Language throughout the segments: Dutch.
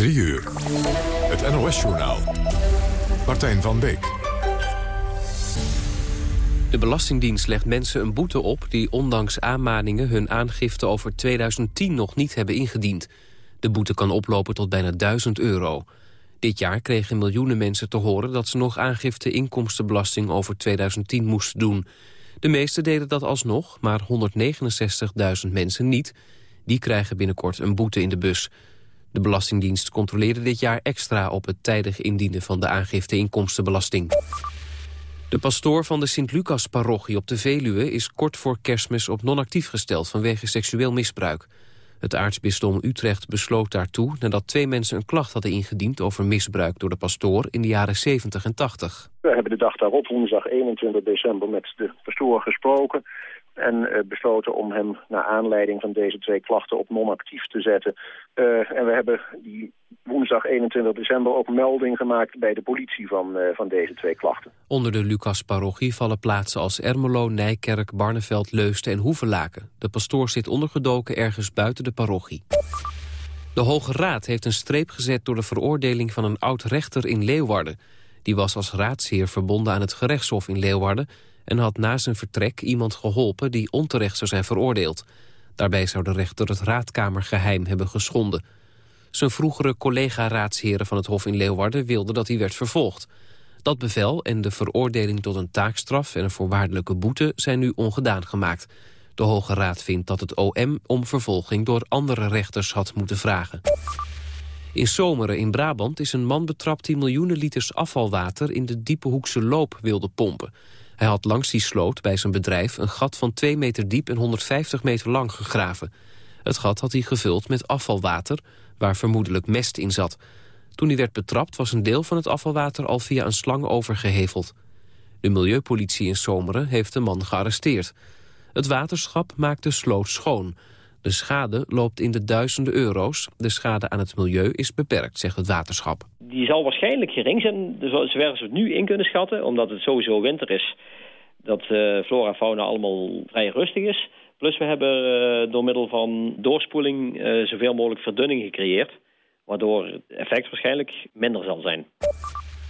3 uur. Het NOS-journaal. Martijn van Beek. De Belastingdienst legt mensen een boete op... die ondanks aanmaningen hun aangifte over 2010 nog niet hebben ingediend. De boete kan oplopen tot bijna 1000 euro. Dit jaar kregen miljoenen mensen te horen... dat ze nog aangifte inkomstenbelasting over 2010 moesten doen. De meesten deden dat alsnog, maar 169.000 mensen niet. Die krijgen binnenkort een boete in de bus. De Belastingdienst controleerde dit jaar extra op het tijdig indienen van de aangifte inkomstenbelasting. De pastoor van de Sint-Lucas-parochie op de Veluwe is kort voor kerstmis op non-actief gesteld vanwege seksueel misbruik. Het aartsbisdom Utrecht besloot daartoe nadat twee mensen een klacht hadden ingediend over misbruik door de pastoor in de jaren 70 en 80. We hebben de dag daarop, woensdag 21 december, met de pastoor gesproken en uh, besloten om hem naar aanleiding van deze twee klachten op non-actief te zetten. Uh, en we hebben die woensdag 21 december ook melding gemaakt bij de politie van, uh, van deze twee klachten. Onder de Lucas-parochie vallen plaatsen als Ermelo, Nijkerk, Barneveld, Leusden en Hoevelaken. De pastoor zit ondergedoken ergens buiten de parochie. De Hoge Raad heeft een streep gezet door de veroordeling van een oud-rechter in Leeuwarden. Die was als raadsheer verbonden aan het gerechtshof in Leeuwarden en had na zijn vertrek iemand geholpen die onterecht zou zijn veroordeeld. Daarbij zou de rechter het raadkamergeheim hebben geschonden. Zijn vroegere collega-raadsheren van het Hof in Leeuwarden wilden dat hij werd vervolgd. Dat bevel en de veroordeling tot een taakstraf en een voorwaardelijke boete zijn nu ongedaan gemaakt. De Hoge Raad vindt dat het OM om vervolging door andere rechters had moeten vragen. In Zomeren in Brabant is een man betrapt die miljoenen liters afvalwater in de Diepe Hoekse Loop wilde pompen. Hij had langs die sloot bij zijn bedrijf een gat van 2 meter diep en 150 meter lang gegraven. Het gat had hij gevuld met afvalwater, waar vermoedelijk mest in zat. Toen hij werd betrapt was een deel van het afvalwater al via een slang overgeheveld. De milieupolitie in Zomeren heeft de man gearresteerd. Het waterschap maakt de sloot schoon. De schade loopt in de duizenden euro's. De schade aan het milieu is beperkt, zegt het waterschap. Die zal waarschijnlijk gering zijn, zover ze het nu in kunnen schatten... omdat het sowieso winter is, dat uh, flora fauna allemaal vrij rustig is. Plus we hebben uh, door middel van doorspoeling uh, zoveel mogelijk verdunning gecreëerd... waardoor het effect waarschijnlijk minder zal zijn.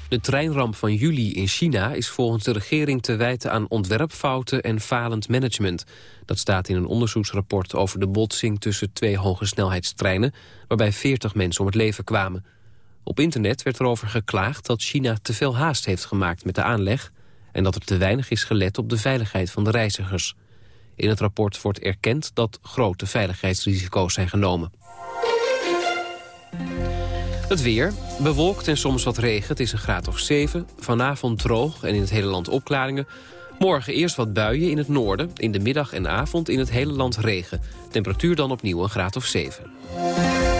De treinramp van juli in China is volgens de regering te wijten aan ontwerpfouten en falend management. Dat staat in een onderzoeksrapport over de botsing tussen twee hogesnelheidstreinen, waarbij 40 mensen om het leven kwamen. Op internet werd erover geklaagd dat China te veel haast heeft gemaakt met de aanleg en dat er te weinig is gelet op de veiligheid van de reizigers. In het rapport wordt erkend dat grote veiligheidsrisico's zijn genomen. Het weer, bewolkt en soms wat regen. Het is een graad of 7. Vanavond droog en in het hele land opklaringen. Morgen eerst wat buien in het noorden. In de middag en avond in het hele land regen. Temperatuur dan opnieuw een graad of 7.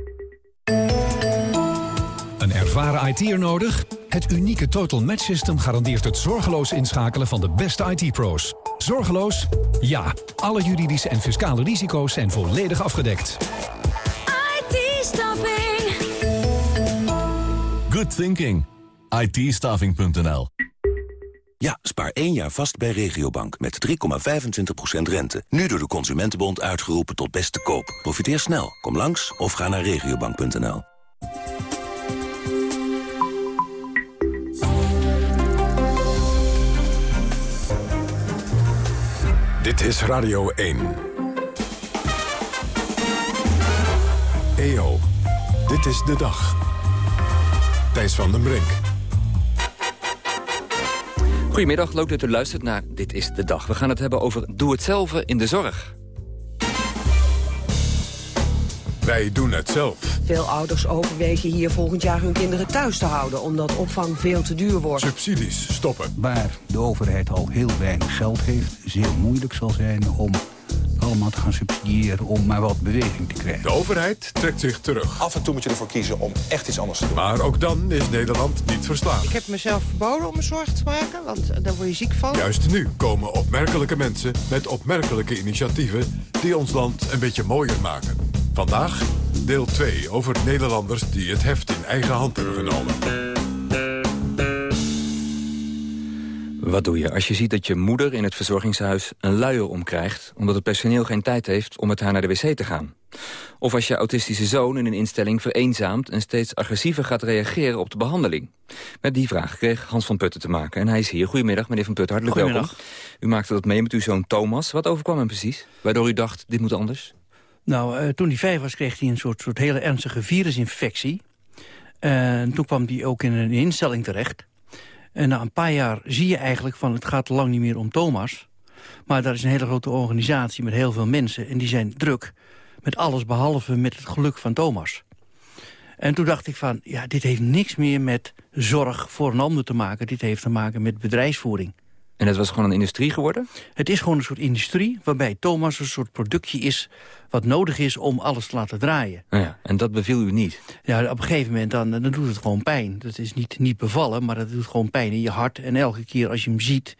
Ervaren IT'er nodig? Het unieke Total Match System garandeert het zorgeloos inschakelen van de beste IT-pro's. Zorgeloos? Ja. Alle juridische en fiscale risico's zijn volledig afgedekt. IT-staffing. Good thinking itstaving.nl Ja, spaar één jaar vast bij Regiobank met 3,25% rente. Nu door de Consumentenbond uitgeroepen tot beste koop. Profiteer snel. Kom langs of ga naar regiobank.nl. Dit is Radio 1. EO, dit is de dag. Thijs van den Brink. Goedemiddag, leuk dat u luistert naar Dit is de Dag. We gaan het hebben over doe het zelf in de zorg. Wij doen het zelf. Veel ouders overwegen hier volgend jaar hun kinderen thuis te houden... omdat opvang veel te duur wordt. Subsidies stoppen. Waar de overheid al heel weinig geld heeft, zeer moeilijk zal zijn om allemaal te gaan subsidiëren om maar wat beweging te krijgen. De overheid trekt zich terug. Af en toe moet je ervoor kiezen om echt iets anders te doen. Maar ook dan is Nederland niet verslagen. Ik heb mezelf verboden om me zorgen te maken, want daar word je ziek van. Juist nu komen opmerkelijke mensen met opmerkelijke initiatieven... die ons land een beetje mooier maken. Vandaag deel 2 over Nederlanders die het heft in eigen hand hebben genomen. Wat doe je als je ziet dat je moeder in het verzorgingshuis een luier omkrijgt... omdat het personeel geen tijd heeft om met haar naar de wc te gaan? Of als je autistische zoon in een instelling vereenzaamt... en steeds agressiever gaat reageren op de behandeling? Met die vraag kreeg Hans van Putten te maken. En hij is hier. Goedemiddag, meneer van Putten. Hartelijk welkom. U maakte dat mee met uw zoon Thomas. Wat overkwam hem precies? Waardoor u dacht, dit moet anders? Nou, uh, toen hij vijf was, kreeg hij een soort, soort hele ernstige virusinfectie. En toen kwam hij ook in een instelling terecht. En na een paar jaar zie je eigenlijk van het gaat lang niet meer om Thomas. Maar daar is een hele grote organisatie met heel veel mensen. En die zijn druk met alles behalve met het geluk van Thomas. En toen dacht ik van, ja, dit heeft niks meer met zorg voor een ander te maken. Dit heeft te maken met bedrijfsvoering. En het was gewoon een industrie geworden? Het is gewoon een soort industrie waarbij Thomas een soort productje is... wat nodig is om alles te laten draaien. Ja, en dat beviel u niet? Ja, op een gegeven moment dan, dan doet het gewoon pijn. Dat is niet, niet bevallen, maar dat doet gewoon pijn in je hart. En elke keer als je hem ziet,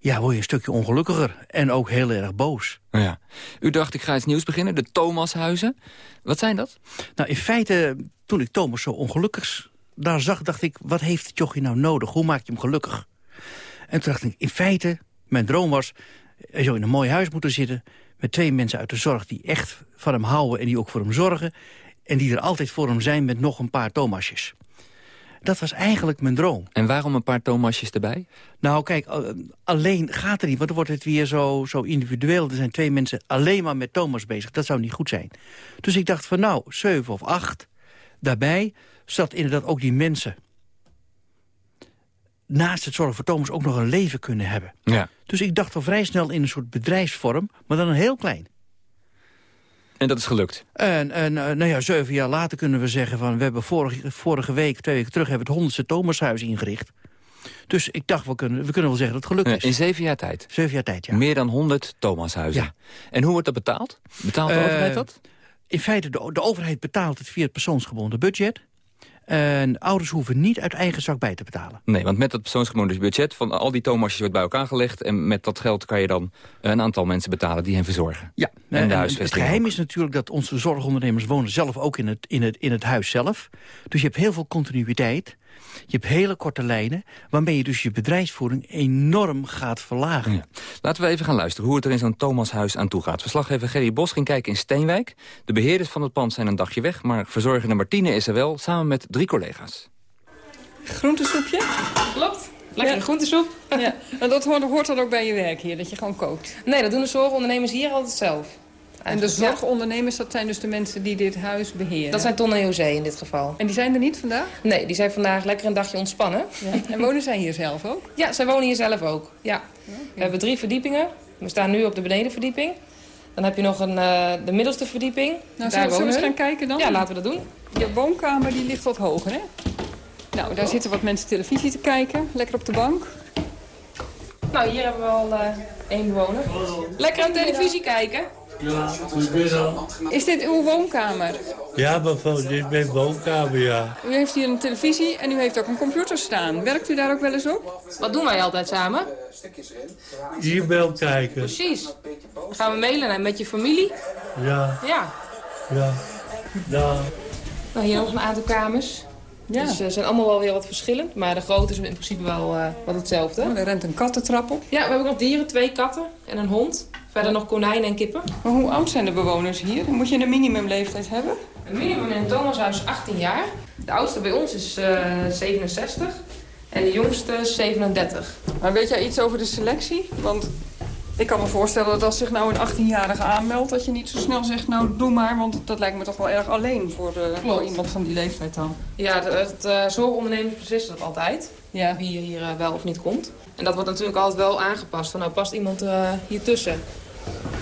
ja, word je een stukje ongelukkiger. En ook heel erg boos. Ja. U dacht, ik ga iets nieuws beginnen, de Thomashuizen. Wat zijn dat? Nou, in feite, toen ik Thomas zo ongelukkig daar zag, dacht ik... wat heeft het jochie nou nodig? Hoe maak je hem gelukkig? En toen dacht ik, in feite, mijn droom was... hij zou in een mooi huis moeten zitten... met twee mensen uit de zorg die echt van hem houden... en die ook voor hem zorgen. En die er altijd voor hem zijn met nog een paar Thomasjes. Dat was eigenlijk mijn droom. En waarom een paar Thomasjes erbij? Nou, kijk, alleen gaat er niet, want dan wordt het weer zo, zo individueel. Er zijn twee mensen alleen maar met Thomas bezig. Dat zou niet goed zijn. Dus ik dacht van nou, zeven of acht. Daarbij zat inderdaad ook die mensen naast het zorgen voor Thomas ook nog een leven kunnen hebben. Ja. Dus ik dacht al vrij snel in een soort bedrijfsvorm, maar dan een heel klein. En dat is gelukt? En, en nou ja, zeven jaar later kunnen we zeggen van... we hebben vorige, vorige week, twee weken terug, hebben we het honderdste Thomashuis ingericht. Dus ik dacht, we kunnen, we kunnen wel zeggen dat het gelukt is. In zeven jaar tijd? Zeven jaar tijd, ja. Meer dan honderd Thomashuizen? Ja. En hoe wordt dat betaald? Betaalt de Uh, overheid dat? In feite, de, de overheid betaalt het via het persoonsgebonden budget. En ouders hoeven niet uit eigen zak bij te betalen. Nee, want met dat persoonsgebonden budget van al die Thomasjes wordt bij elkaar gelegd... en met dat geld kan je dan een aantal mensen betalen die hen verzorgen. Ja, en, de het geheim ook. is natuurlijk dat onze zorgondernemers wonen zelf ook in het, in, het, in het huis zelf. Dus je hebt heel veel continuïteit. Je hebt hele korte lijnen, waarmee je dus je bedrijfsvoering enorm gaat verlagen. Ja. Laten we even gaan luisteren hoe het er in zo'n Thomashuis aan toe gaat. Verslaggever Gerry Bos ging kijken in Steenwijk. De beheerders van het pand zijn een dagje weg, maar verzorgende Martine is er wel, samen met drie collega's. Groentesoepje? Klopt. Lekkere Ja. groentesoep. Ja. En dat hoort, hoort dan ook bij je werk hier, dat je gewoon kookt? Nee, dat doen de zorgondernemers hier altijd zelf. En de zorgondernemers, dat zijn dus de mensen die dit huis beheren? Dat zijn Ton en José in dit geval. En die zijn er niet vandaag? Nee, die zijn vandaag lekker een dagje ontspannen. En wonen zij hier zelf ook? Ja, zij wonen hier zelf ook. Ja. We hebben drie verdiepingen. We staan nu op de benedenverdieping. Dan heb je nog een, eh, de middelste verdieping. Nou, Daar zullen, we eens gaan kijken dan? Ja, laten we dat doen. Je woonkamer die ligt wat hoger, hè? Nou, daar zitten wat mensen televisie te kijken. Lekker op de bank. Nou, hier hebben we al eh, één bewoner. Lekker aan televisie kijken. Ja, goedemiddag. Is dit uw woonkamer? Ja, mevrouw, dit is mijn woonkamer, ja. U heeft hier een televisie en u heeft ook een computer staan. Werkt u daar ook wel eens op? Wat doen wij altijd samen? E-mail kijken. Precies. Dan gaan we mailen en met je familie. Ja, Ja. ja. Nou, Nou, hier nog een aantal kamers. Ja. Dus ze zijn allemaal wel weer wat verschillend. Maar de grootte is in principe wel eh, wat hetzelfde. Oh, er rent een kattentrap op. Ja, we hebben ook nog dieren. Twee katten en een hond. Verder nog konijnen en kippen. Maar hoe oud zijn de bewoners hier? Moet je een minimumleeftijd hebben? Het minimum in het Thomashuis is 18 jaar. De oudste bij ons is eh, 67. En de jongste is 37. Maar weet jij iets over de selectie? Want ik kan me voorstellen dat als zich nou een 18-jarige aanmeldt... dat je niet zo snel zegt, nou doe maar. Want dat lijkt me toch wel erg alleen voor, eh, voor iemand van die leeftijd dan. Ja, het uh, zorgondernemers beslissen dat altijd. Ja. Wie hier eh, wel of niet komt. En dat wordt natuurlijk altijd wel aangepast. Van, nou, past iemand eh, hier tussen?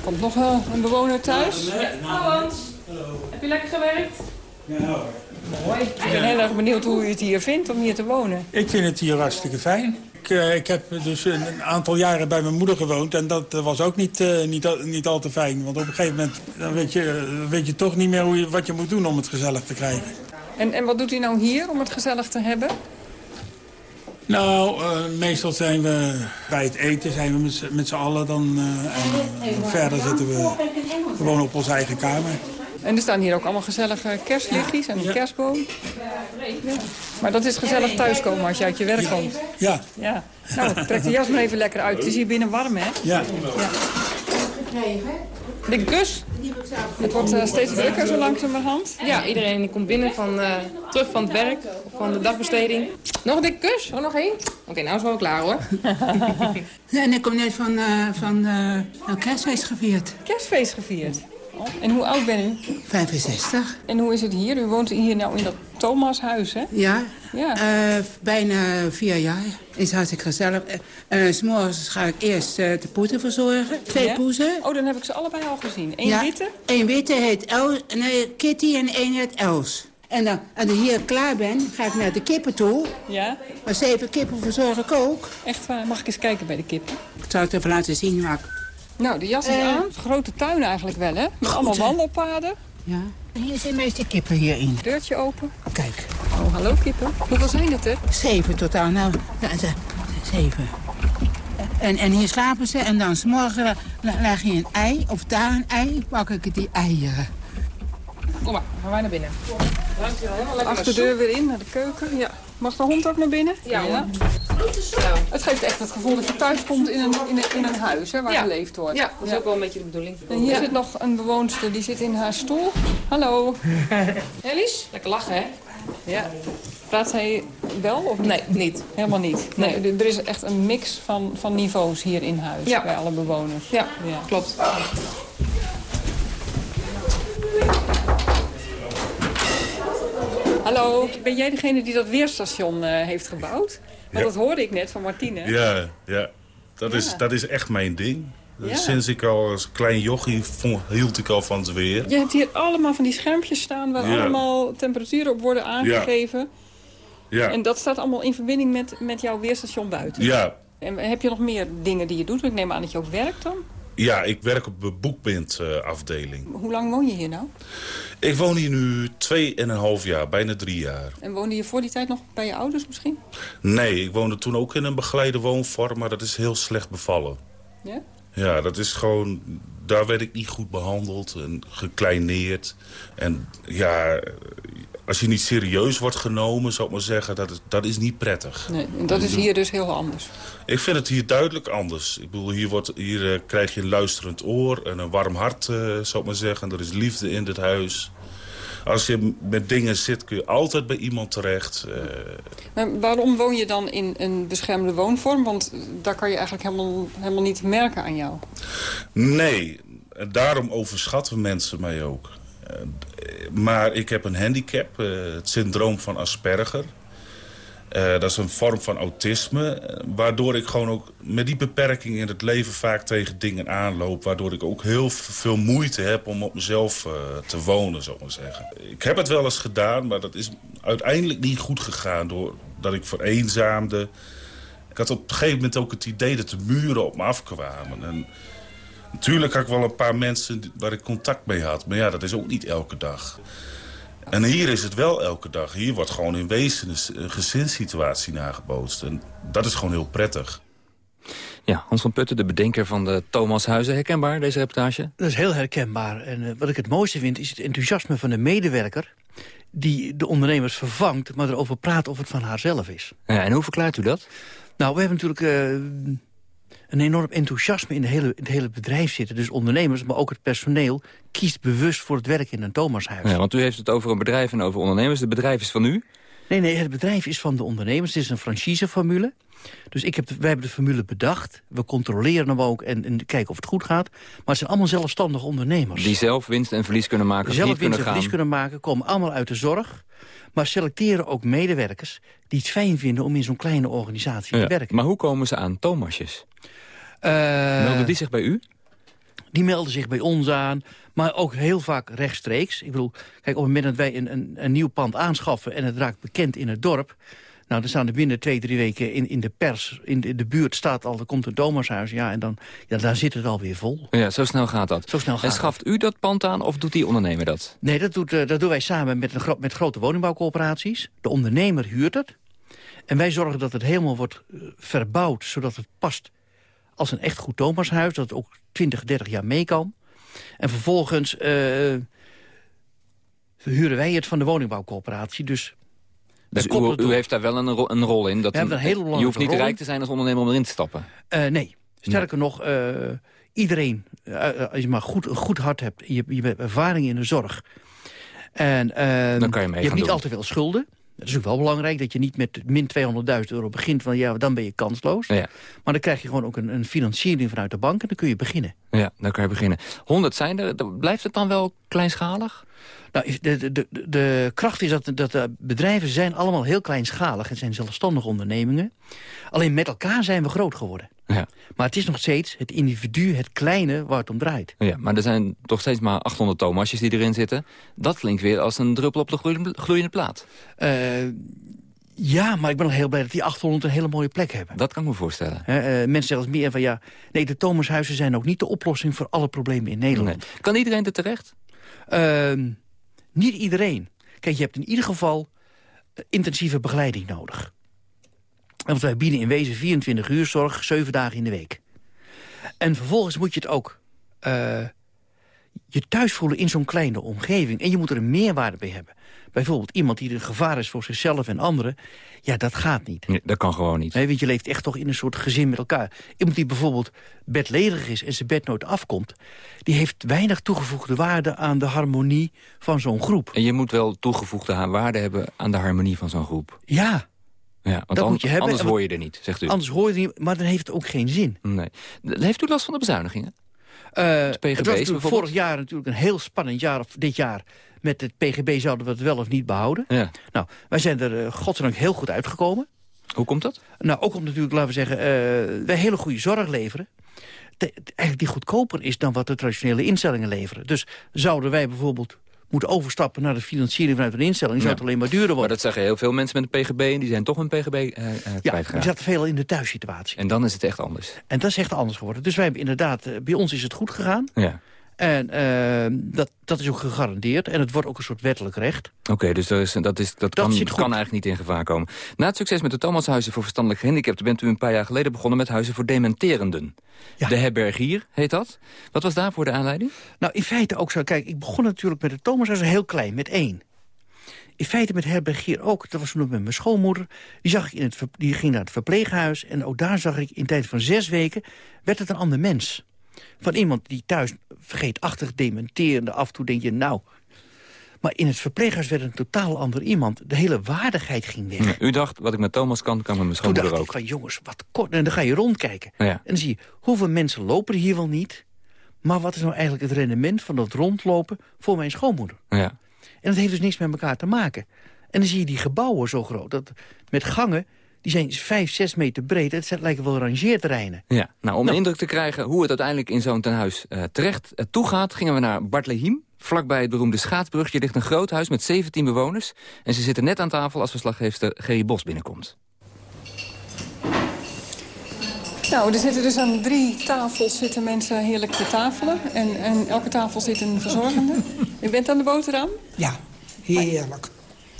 Komt nog eh, een bewoner thuis? Hallo Hans. Heb je lekker gewerkt? Ja Mooi. Ik ben heel erg benieuwd hoe u het hier vindt om hier te wonen. ik vind het hier hartstikke fijn. Ik, uh, ik heb dus een aantal jaren bij mijn moeder gewoond. En dat was ook niet, uh, niet, al, niet al te fijn. Want op een gegeven moment dan weet, je, weet je toch niet meer hoe je, wat je moet doen om het gezellig te krijgen. En, en wat doet u nou hier om het gezellig te hebben? Nou, uh, meestal zijn we bij het eten zijn we met, z'n allen. Dan, en verder zitten we gewoon op onze eigen kamer. En er staan hier ook allemaal gezellige kerstlichtjes en een kerstboom. Ja. Maar dat is gezellig thuiskomen als je uit je werk komt. Ja. ja. Nou, trek de jas maar even lekker uit. Het is hier binnen warm, hè? Ja. ja. Dikke kus. Het wordt uh, steeds drukker zo langzamerhand. Ja, iedereen die komt binnen van, uh, terug van het werk of van de dagbesteding. Nog een dikke kus? Oh, nog één? Oké, okay, nou is het wel klaar hoor. ja, en ik kom net van, uh, van uh, kerstfeest gevierd. Kerstfeest gevierd? En hoe oud ben u? 65. En hoe is het hier? U woont hier nou in dat Thomashuis, hè? Ja, ja. Uh, bijna vier jaar. Is hartstikke gezellig. Uh, uh, S'morgens ga ik eerst de poeten verzorgen. Twee ja? poezen. Oh, dan heb ik ze allebei al gezien. Eén ja, witte? Eén witte heet Els, nee, Kitty en één heet Els. En dan, als ik hier klaar ben, ga ik naar de kippen toe. Ja? Maar zeven kippen verzorg ik ook. Echt waar? Mag ik eens kijken bij de kippen? Ik zal het even laten zien, maar... Nou, de jas is uh, aan. Grote tuin eigenlijk wel, hè? Met allemaal wandelpaden. Ja. En hier zijn meeste kippen hierin. Deurtje open. Kijk. Oh, hallo kippen. Hoeveel zijn het er? Zeven totaal. Nou, zeven. En, en hier slapen ze en dan s'morgen leg je een ei, of daar een ei, pak ik die eieren. Kom maar, gaan wij naar binnen. Dankjewel. Achterdeur weer in, naar de keuken. Ja. Mag de hond ook naar binnen? Ja, ja. Het geeft echt het gevoel dat je thuis komt in een, in een, in een huis hè, waar ja. geleefd wordt. Ja, dat is ook wel een beetje de bedoeling. En hier zit nog een bewoonster, die zit in haar stoel. Hallo. Ellis, lekker lachen hè? Ja. Praat hij wel of niet? Nee, niet. Helemaal niet? Nee. nee. Er is echt een mix van, van niveaus hier in huis ja. bij alle bewoners. Ja, ja. klopt. Hallo, ben jij degene die dat weerstation uh, heeft gebouwd? Want dat hoorde ik net van Martine. Ja, ja. Dat. Is, dat is echt mijn ding. Ja. Sinds ik al als klein jochie vond, hield ik al van het weer. Je hebt hier allemaal van die schermpjes staan... waar allemaal temperaturen op worden aangegeven. Ja. En dat staat allemaal in verbinding met, met jouw weerstation buiten. Ja. En heb je nog meer dingen die je doet? Ik neem aan dat je ook werkt dan? Ja, ik werk op de boekbindafdeling. Hoe lang woon je hier nou? Ik woon hier nu 2,5 jaar, bijna drie jaar. En woonde je voor die tijd nog bij je ouders misschien? Nee, ik woonde toen ook in een begeleide woonvorm, maar dat is heel slecht bevallen. Ja? Ja, dat is gewoon... Daar werd ik niet goed behandeld en gekleineerd. En ja, als je niet serieus wordt genomen, zou ik maar zeggen, dat is, dat is niet prettig. Nee, en dat is hier dus heel anders? Ik vind het hier duidelijk anders. Ik bedoel, hier, wordt, hier uh, krijg je een luisterend oor en een warm hart, uh, zou ik maar zeggen. Er is liefde in dit huis. Als je met dingen zit, kun je altijd bij iemand terecht. Uh... Maar waarom woon je dan in een beschermde woonvorm? Want daar kan je eigenlijk helemaal, helemaal niet merken aan jou. Nee, daarom overschatten mensen mij ook. Maar ik heb een handicap, het syndroom van Asperger. Uh, dat is een vorm van autisme, waardoor ik gewoon ook met die beperking in het leven vaak tegen dingen aanloop. Waardoor ik ook heel veel moeite heb om op mezelf te wonen, ik maar zeggen. Ik heb het wel eens gedaan, maar dat is uiteindelijk niet goed gegaan doordat ik vereenzaamde. Ik had op een gegeven moment ook het idee dat de muren op me afkwamen. En natuurlijk had ik wel een paar mensen waar ik contact mee had, maar ja, dat is ook niet elke dag. En hier is het wel elke dag. Hier wordt gewoon in wezen een gezinssituatie nagebootst. En dat is gewoon heel prettig. Ja, Hans van Putten, de bedenker van de Thomas Huizen. Herkenbaar, deze reportage? Dat is heel herkenbaar. En uh, wat ik het mooiste vind, is het enthousiasme van de medewerker... die de ondernemers vervangt, maar erover praat of het van haarzelf is. Ja, en hoe verklaart u dat? Nou, we hebben natuurlijk... Uh, een enorm enthousiasme in, de hele, in het hele bedrijf zitten. Dus ondernemers, maar ook het personeel... kiest bewust voor het werk in een Thomashuis. Ja, want u heeft het over een bedrijf en over ondernemers. Het bedrijf is van u? Nee, nee, het bedrijf is van de ondernemers. Het is een franchiseformule. Dus ik heb de, wij hebben de formule bedacht. We controleren hem ook en, en, kijken of het goed gaat. Maar het zijn allemaal zelfstandige ondernemers. Die zelf winst en verlies kunnen maken. Zelf niet winst en verlies kunnen maken. Komen allemaal uit de zorg. Maar selecteren ook medewerkers die het fijn vinden om in zo'n kleine organisatie ja, te werken. Maar hoe komen ze aan Thomasjes? Uh, Melden die zich bij u? Die melden zich bij ons aan, maar ook heel vaak rechtstreeks. Ik bedoel, kijk, op het moment dat wij een, een, een nieuw pand aanschaffen... en het raakt bekend in het dorp... Nou, dan staan er binnen twee, drie weken in, in de pers, in de, in de buurt staat al, er komt een Thomashuis. Ja, en dan, ja, daar zit het alweer vol. Ja, zo snel gaat dat. Zo snel gaat en schaft u dat pand aan of doet die ondernemer dat? Nee, dat, doet, eh, dat doen wij samen met, een gro met grote woningbouwcoöperaties. De ondernemer huurt het. En wij zorgen dat het helemaal wordt eh, verbouwd, zodat het past als een echt goed Thomashuis. Dat het ook 20, 30 jaar mee kan. En vervolgens uh, huren wij het van de woningbouwcoöperatie. Dus, dus u, u, heeft daar wel een, ro een rol in? Dat een, een hele je hoeft niet rijk te zijn als ondernemer om erin te stappen? Uh, nee. Sterker nog, uh, iedereen, als je maar goed, een goed hart hebt... je, je hebt ervaring in de zorg... En, Dan kan je, mee je hebt niet al te veel schulden. Het is ook wel belangrijk dat je niet met min 200.000 euro begint. Van ja, dan ben je kansloos. Ja. Maar dan krijg je gewoon ook een, een, financiering vanuit de bank en dan kun je beginnen. Ja, dan kan je beginnen. 100 zijn er. Blijft het dan wel kleinschalig? Nou, de, de, de, de kracht is dat, dat de bedrijven zijn allemaal heel kleinschalig. Het zijn zelfstandige ondernemingen. Alleen met elkaar zijn we groot geworden. Ja. Maar het is nog steeds het individu, het kleine, waar het om draait. Ja, maar er zijn toch steeds maar 800 Thomasjes die erin zitten. Dat klinkt weer als een druppel op de gloeiende, plaat. Uh, ja, maar ik ben nog heel blij dat die 800 een hele mooie plek hebben. Dat kan ik me voorstellen. Uh, mensen zeggen meer van ja... Nee, de Thomashuizen zijn ook niet de oplossing voor alle problemen in Nederland. Nee. Kan iedereen er terecht? Uh, niet iedereen. Kijk, je hebt in ieder geval intensieve begeleiding nodig. Want wij bieden in wezen 24 uur zorg, 7 dagen in de week. En vervolgens moet je het ook uh, je thuis voelen in zo'n kleine omgeving. En je moet er een meerwaarde bij hebben. Bijvoorbeeld iemand die een gevaar is voor zichzelf en anderen. Ja, dat gaat niet. Nee, dat kan gewoon niet. Nee, want je leeft echt toch in een soort gezin met elkaar. Iemand die bijvoorbeeld bedledig is en zijn bed nooit afkomt... die heeft weinig toegevoegde waarde aan de harmonie van zo'n groep. En je moet wel toegevoegde waarde hebben aan de harmonie van zo'n groep. Ja, ja, want dat moet je hebben. anders hoor je er niet, zegt u. Anders hoor je er niet, maar dan heeft het ook geen zin. Nee. Heeft u last van de bezuinigingen? Uh, het was vorig jaar natuurlijk een heel spannend jaar, of dit jaar... met het PGB zouden we het wel of niet behouden. Ja. Nou, wij zijn er uh, godzijdank heel goed uitgekomen. Hoe komt dat? Nou, ook omdat natuurlijk, laten we zeggen, uh, wij hele goede zorg leveren. Eigenlijk die goedkoper is dan wat de traditionele instellingen leveren. Dus zouden wij bijvoorbeeld moet overstappen naar de financiering vanuit een instelling... zou het alleen maar duurder worden. Maar dat zeggen heel veel mensen met een PGB... en die zijn toch een PGB uh, uh, Ja, die zaten veel in de thuissituatie. En dan is het echt anders. En dat is echt anders geworden. Dus wij hebben inderdaad... Uh, bij ons is het goed gegaan. Ja. En uh, dat, dat is ook gegarandeerd. En het wordt ook een soort wettelijk recht. Oké, okay, dus dat, is, dat, is, dat, dat kan, kan, eigenlijk niet in gevaar komen. Na het succes met de Thomashuizen voor verstandelijk gehandicapten... bent u een paar jaar geleden begonnen met huizen voor dementerenden. Ja. De herbergier heet dat. Wat was daarvoor de aanleiding? Nou, in feite ook zo. Kijk, ik begon natuurlijk met de Thomashuizen heel klein, met één. In feite met herbergier ook. Dat was toen met mijn schoonmoeder. Die, zag ik in het, die ging naar het verpleeghuis. En ook daar zag ik in tijd van zes weken... werd het een ander mens. Van iemand die thuis vergeetachtig dementerende af en toe denk je, nou... Maar in het verpleeghuis werd een totaal ander iemand. De hele waardigheid ging weg. Ja, u dacht, wat ik met Thomas kan, kan met mijn schoonmoeder ook. Toen dacht ik van, jongens, wat kort. En dan ga je rondkijken. Ja. En dan zie je, hoeveel mensen lopen er hier wel niet... maar wat is nou eigenlijk het rendement van dat rondlopen voor mijn schoonmoeder? Ja. En dat heeft dus niks met elkaar te maken. En dan zie je die gebouwen zo groot. Dat, met gangen die zijn vijf, zes meter breed. Het lijken wel rangeerterreinen. Ja, nou, om nou. een indruk te krijgen hoe het uiteindelijk in zo'n tenhuis uh, terecht uh, toegaat... gingen we naar Bartlehiem. Vlakbij het beroemde Schaatsbrugje ligt een groot huis met 17 bewoners. En ze zitten net aan tafel als verslaggeefster Gerry Bos binnenkomt. Nou, er zitten dus aan drie tafels zitten mensen heerlijk te tafelen. En, en elke tafel zit een verzorgende. U bent aan de boterham? Ja, heerlijk.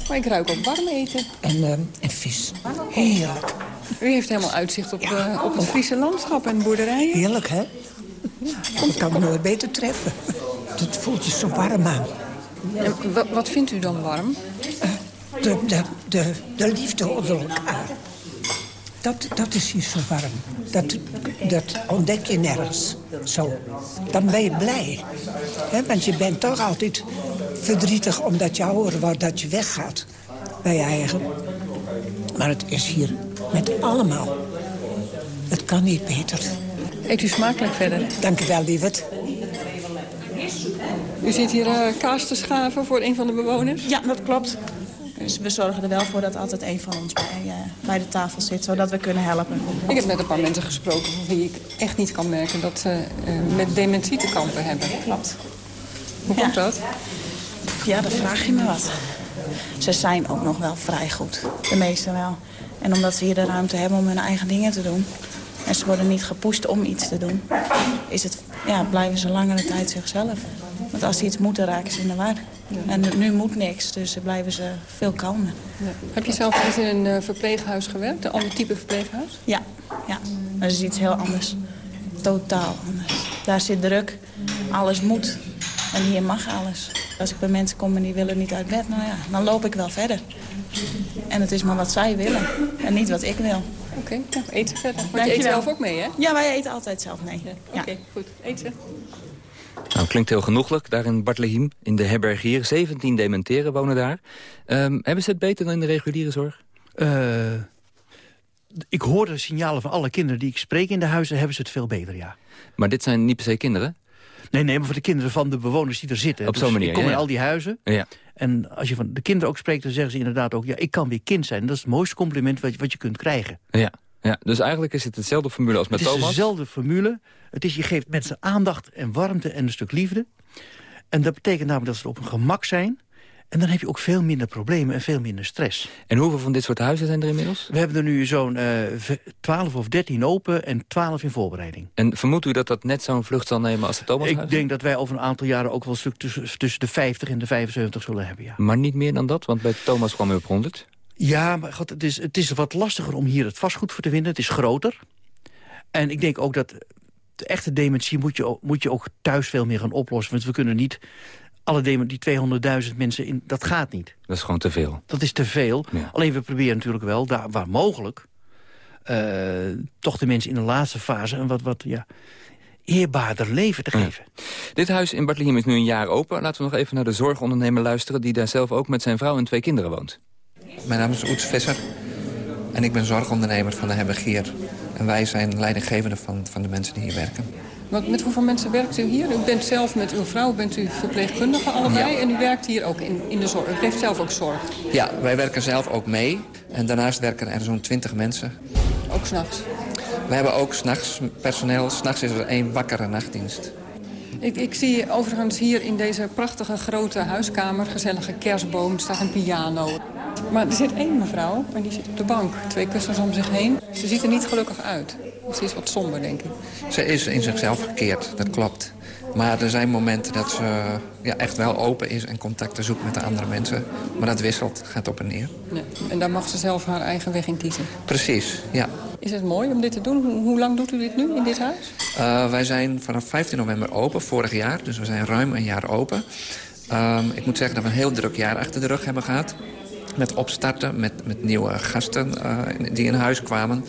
Maar ik ruik ook warm eten. En, uh, en vis. Heerlijk. U heeft helemaal uitzicht op, ja. uh, op het Friese landschap en boerderijen. Heerlijk, hè? Ja, dat kan me nooit beter treffen. Het voelt je zo warm aan. En wat vindt u dan warm? Uh, de, de, de, de liefde onder elkaar. Dat, dat is hier zo warm. Dat, dat ontdek je nergens. Zo. Dan ben je blij. Want je bent toch altijd verdrietig omdat je ouder wordt dat je weggaat. Bij je eigen. Maar het is hier met allemaal. Het kan niet beter. Eet u smakelijk verder. Dank u wel, lieverd. U zit hier uh, kaas te schaven voor een van de bewoners? Ja, dat klopt. Dus we zorgen er wel voor dat altijd een van ons bij, uh, bij de tafel zit, zodat we kunnen helpen. Ik heb met een paar mensen gesproken van wie ik echt niet kan merken dat ze uh, met dementie te kampen hebben. Klopt. Hoe komt ja. dat? Ja, dat vraag je me wat. ze zijn ook nog wel vrij goed. De meeste wel. En omdat ze hier de ruimte hebben om hun eigen dingen te doen... en ze worden niet gepusht om iets te doen... Is het, ja, blijven ze langere tijd zichzelf. Want als ze iets moeten, raken ze in de war. En nu moet niks, dus blijven ze veel kalmer. Ja. Heb je zelf eens in een uh, verpleeghuis gewerkt? Een ander type verpleeghuis? Ja, ja. dat is iets heel anders. Totaal anders. Daar zit druk, alles moet. En hier mag alles. Als ik bij mensen kom en die willen niet uit bed, nou ja, dan loop ik wel verder. En het is maar wat zij willen en niet wat ik wil. Oké, okay, nou, eten verder. Want je eet zelf ook mee, hè? Ja, wij eten altijd zelf mee. Ja. Oké, goed. Eten. Nou, klinkt heel genoeglijk. Daar in Bartlehiem, in de herbergier. 17 dementeren wonen daar. Um, hebben ze het beter dan in de reguliere zorg? Uh, ik hoor de signalen van alle kinderen die ik spreek in de huizen... hebben ze het veel beter, ja. Maar dit zijn niet per se kinderen? Nee, nee, maar voor de kinderen van de bewoners die er zitten. Op dus zo'n manier, Ik kom ja, in al die huizen. Ja. En als je van de kinderen ook spreekt, dan zeggen ze inderdaad ook... ja, ik kan weer kind zijn. Dat is het mooiste compliment wat je, wat je kunt krijgen. Ja. Ja, dus eigenlijk is het hetzelfde formule als met Thomas? Het is dezelfde formule. Het is, je geeft mensen aandacht en warmte en een stuk liefde. En dat betekent namelijk dat ze op hun gemak zijn. En dan heb je ook veel minder problemen en veel minder stress. En hoeveel van dit soort huizen zijn er inmiddels? We hebben er nu zo'n uh, 12 of 13 open en 12 in voorbereiding. En vermoedt u dat dat net zo'n vlucht zal nemen als de Thomas Ik denk dat wij over een aantal jaren ook wel een stuk tussen, tussen de 50 en de 75 zullen hebben, ja. Maar niet meer dan dat? Want bij Thomas kwam u op 100? Ja, maar God, het, is, het is wat lastiger om hier het vastgoed voor te vinden. Het is groter. En ik denk ook dat de echte dementie moet je, moet je ook thuis veel meer gaan oplossen. Want we kunnen niet alle die 200.000 mensen in, dat gaat niet. Dat is gewoon te veel. Dat is te veel. Ja. Alleen we proberen natuurlijk wel, daar, waar mogelijk... Uh, toch de mensen in de laatste fase een wat, wat ja, eerbaarder leven te geven. Ja. Dit huis in Bartlehiem is nu een jaar open. Laten we nog even naar de zorgondernemer luisteren... die daar zelf ook met zijn vrouw en twee kinderen woont. Mijn naam is Oets Visser en ik ben zorgondernemer van de Herbergier. En wij zijn leidinggevende van, van de mensen die hier werken. Want met hoeveel mensen werkt u hier? U bent zelf met uw vrouw bent u verpleegkundige allebei Ja. en u werkt hier ook in, in de zorg. U geeft zelf ook zorg, Ja, wij werken zelf ook mee. En daarnaast werken er zo'n 20 mensen. ook s'nachts. We hebben ook s'nachts personeel. S'nachts is er één wakkere nachtdienst. Ik, ik zie overigens hier in deze prachtige grote huiskamer... gezellige kerstboom, staat een piano. Maar er zit één mevrouw en die zit op de bank. Twee kussens om zich heen. Ze ziet er niet gelukkig uit. Ze is wat somber, denk ik. Ze is in zichzelf gekeerd, dat klopt. Maar er zijn momenten dat ze ja, echt wel open is en contacten zoekt met de andere mensen. Maar dat wisselt, gaat op en neer. Ja. En daar mag ze zelf haar eigen weg in kiezen. Precies, ja. Is het mooi om dit te doen? Hoe, lang doet u dit nu in dit huis? Uh, wij zijn vanaf 15 november open, vorig jaar. Dus we zijn ruim een jaar open. Um, ik moet zeggen dat we een heel druk jaar achter de rug hebben gehad. Met opstarten, met, met nieuwe gasten uh, die in huis kwamen.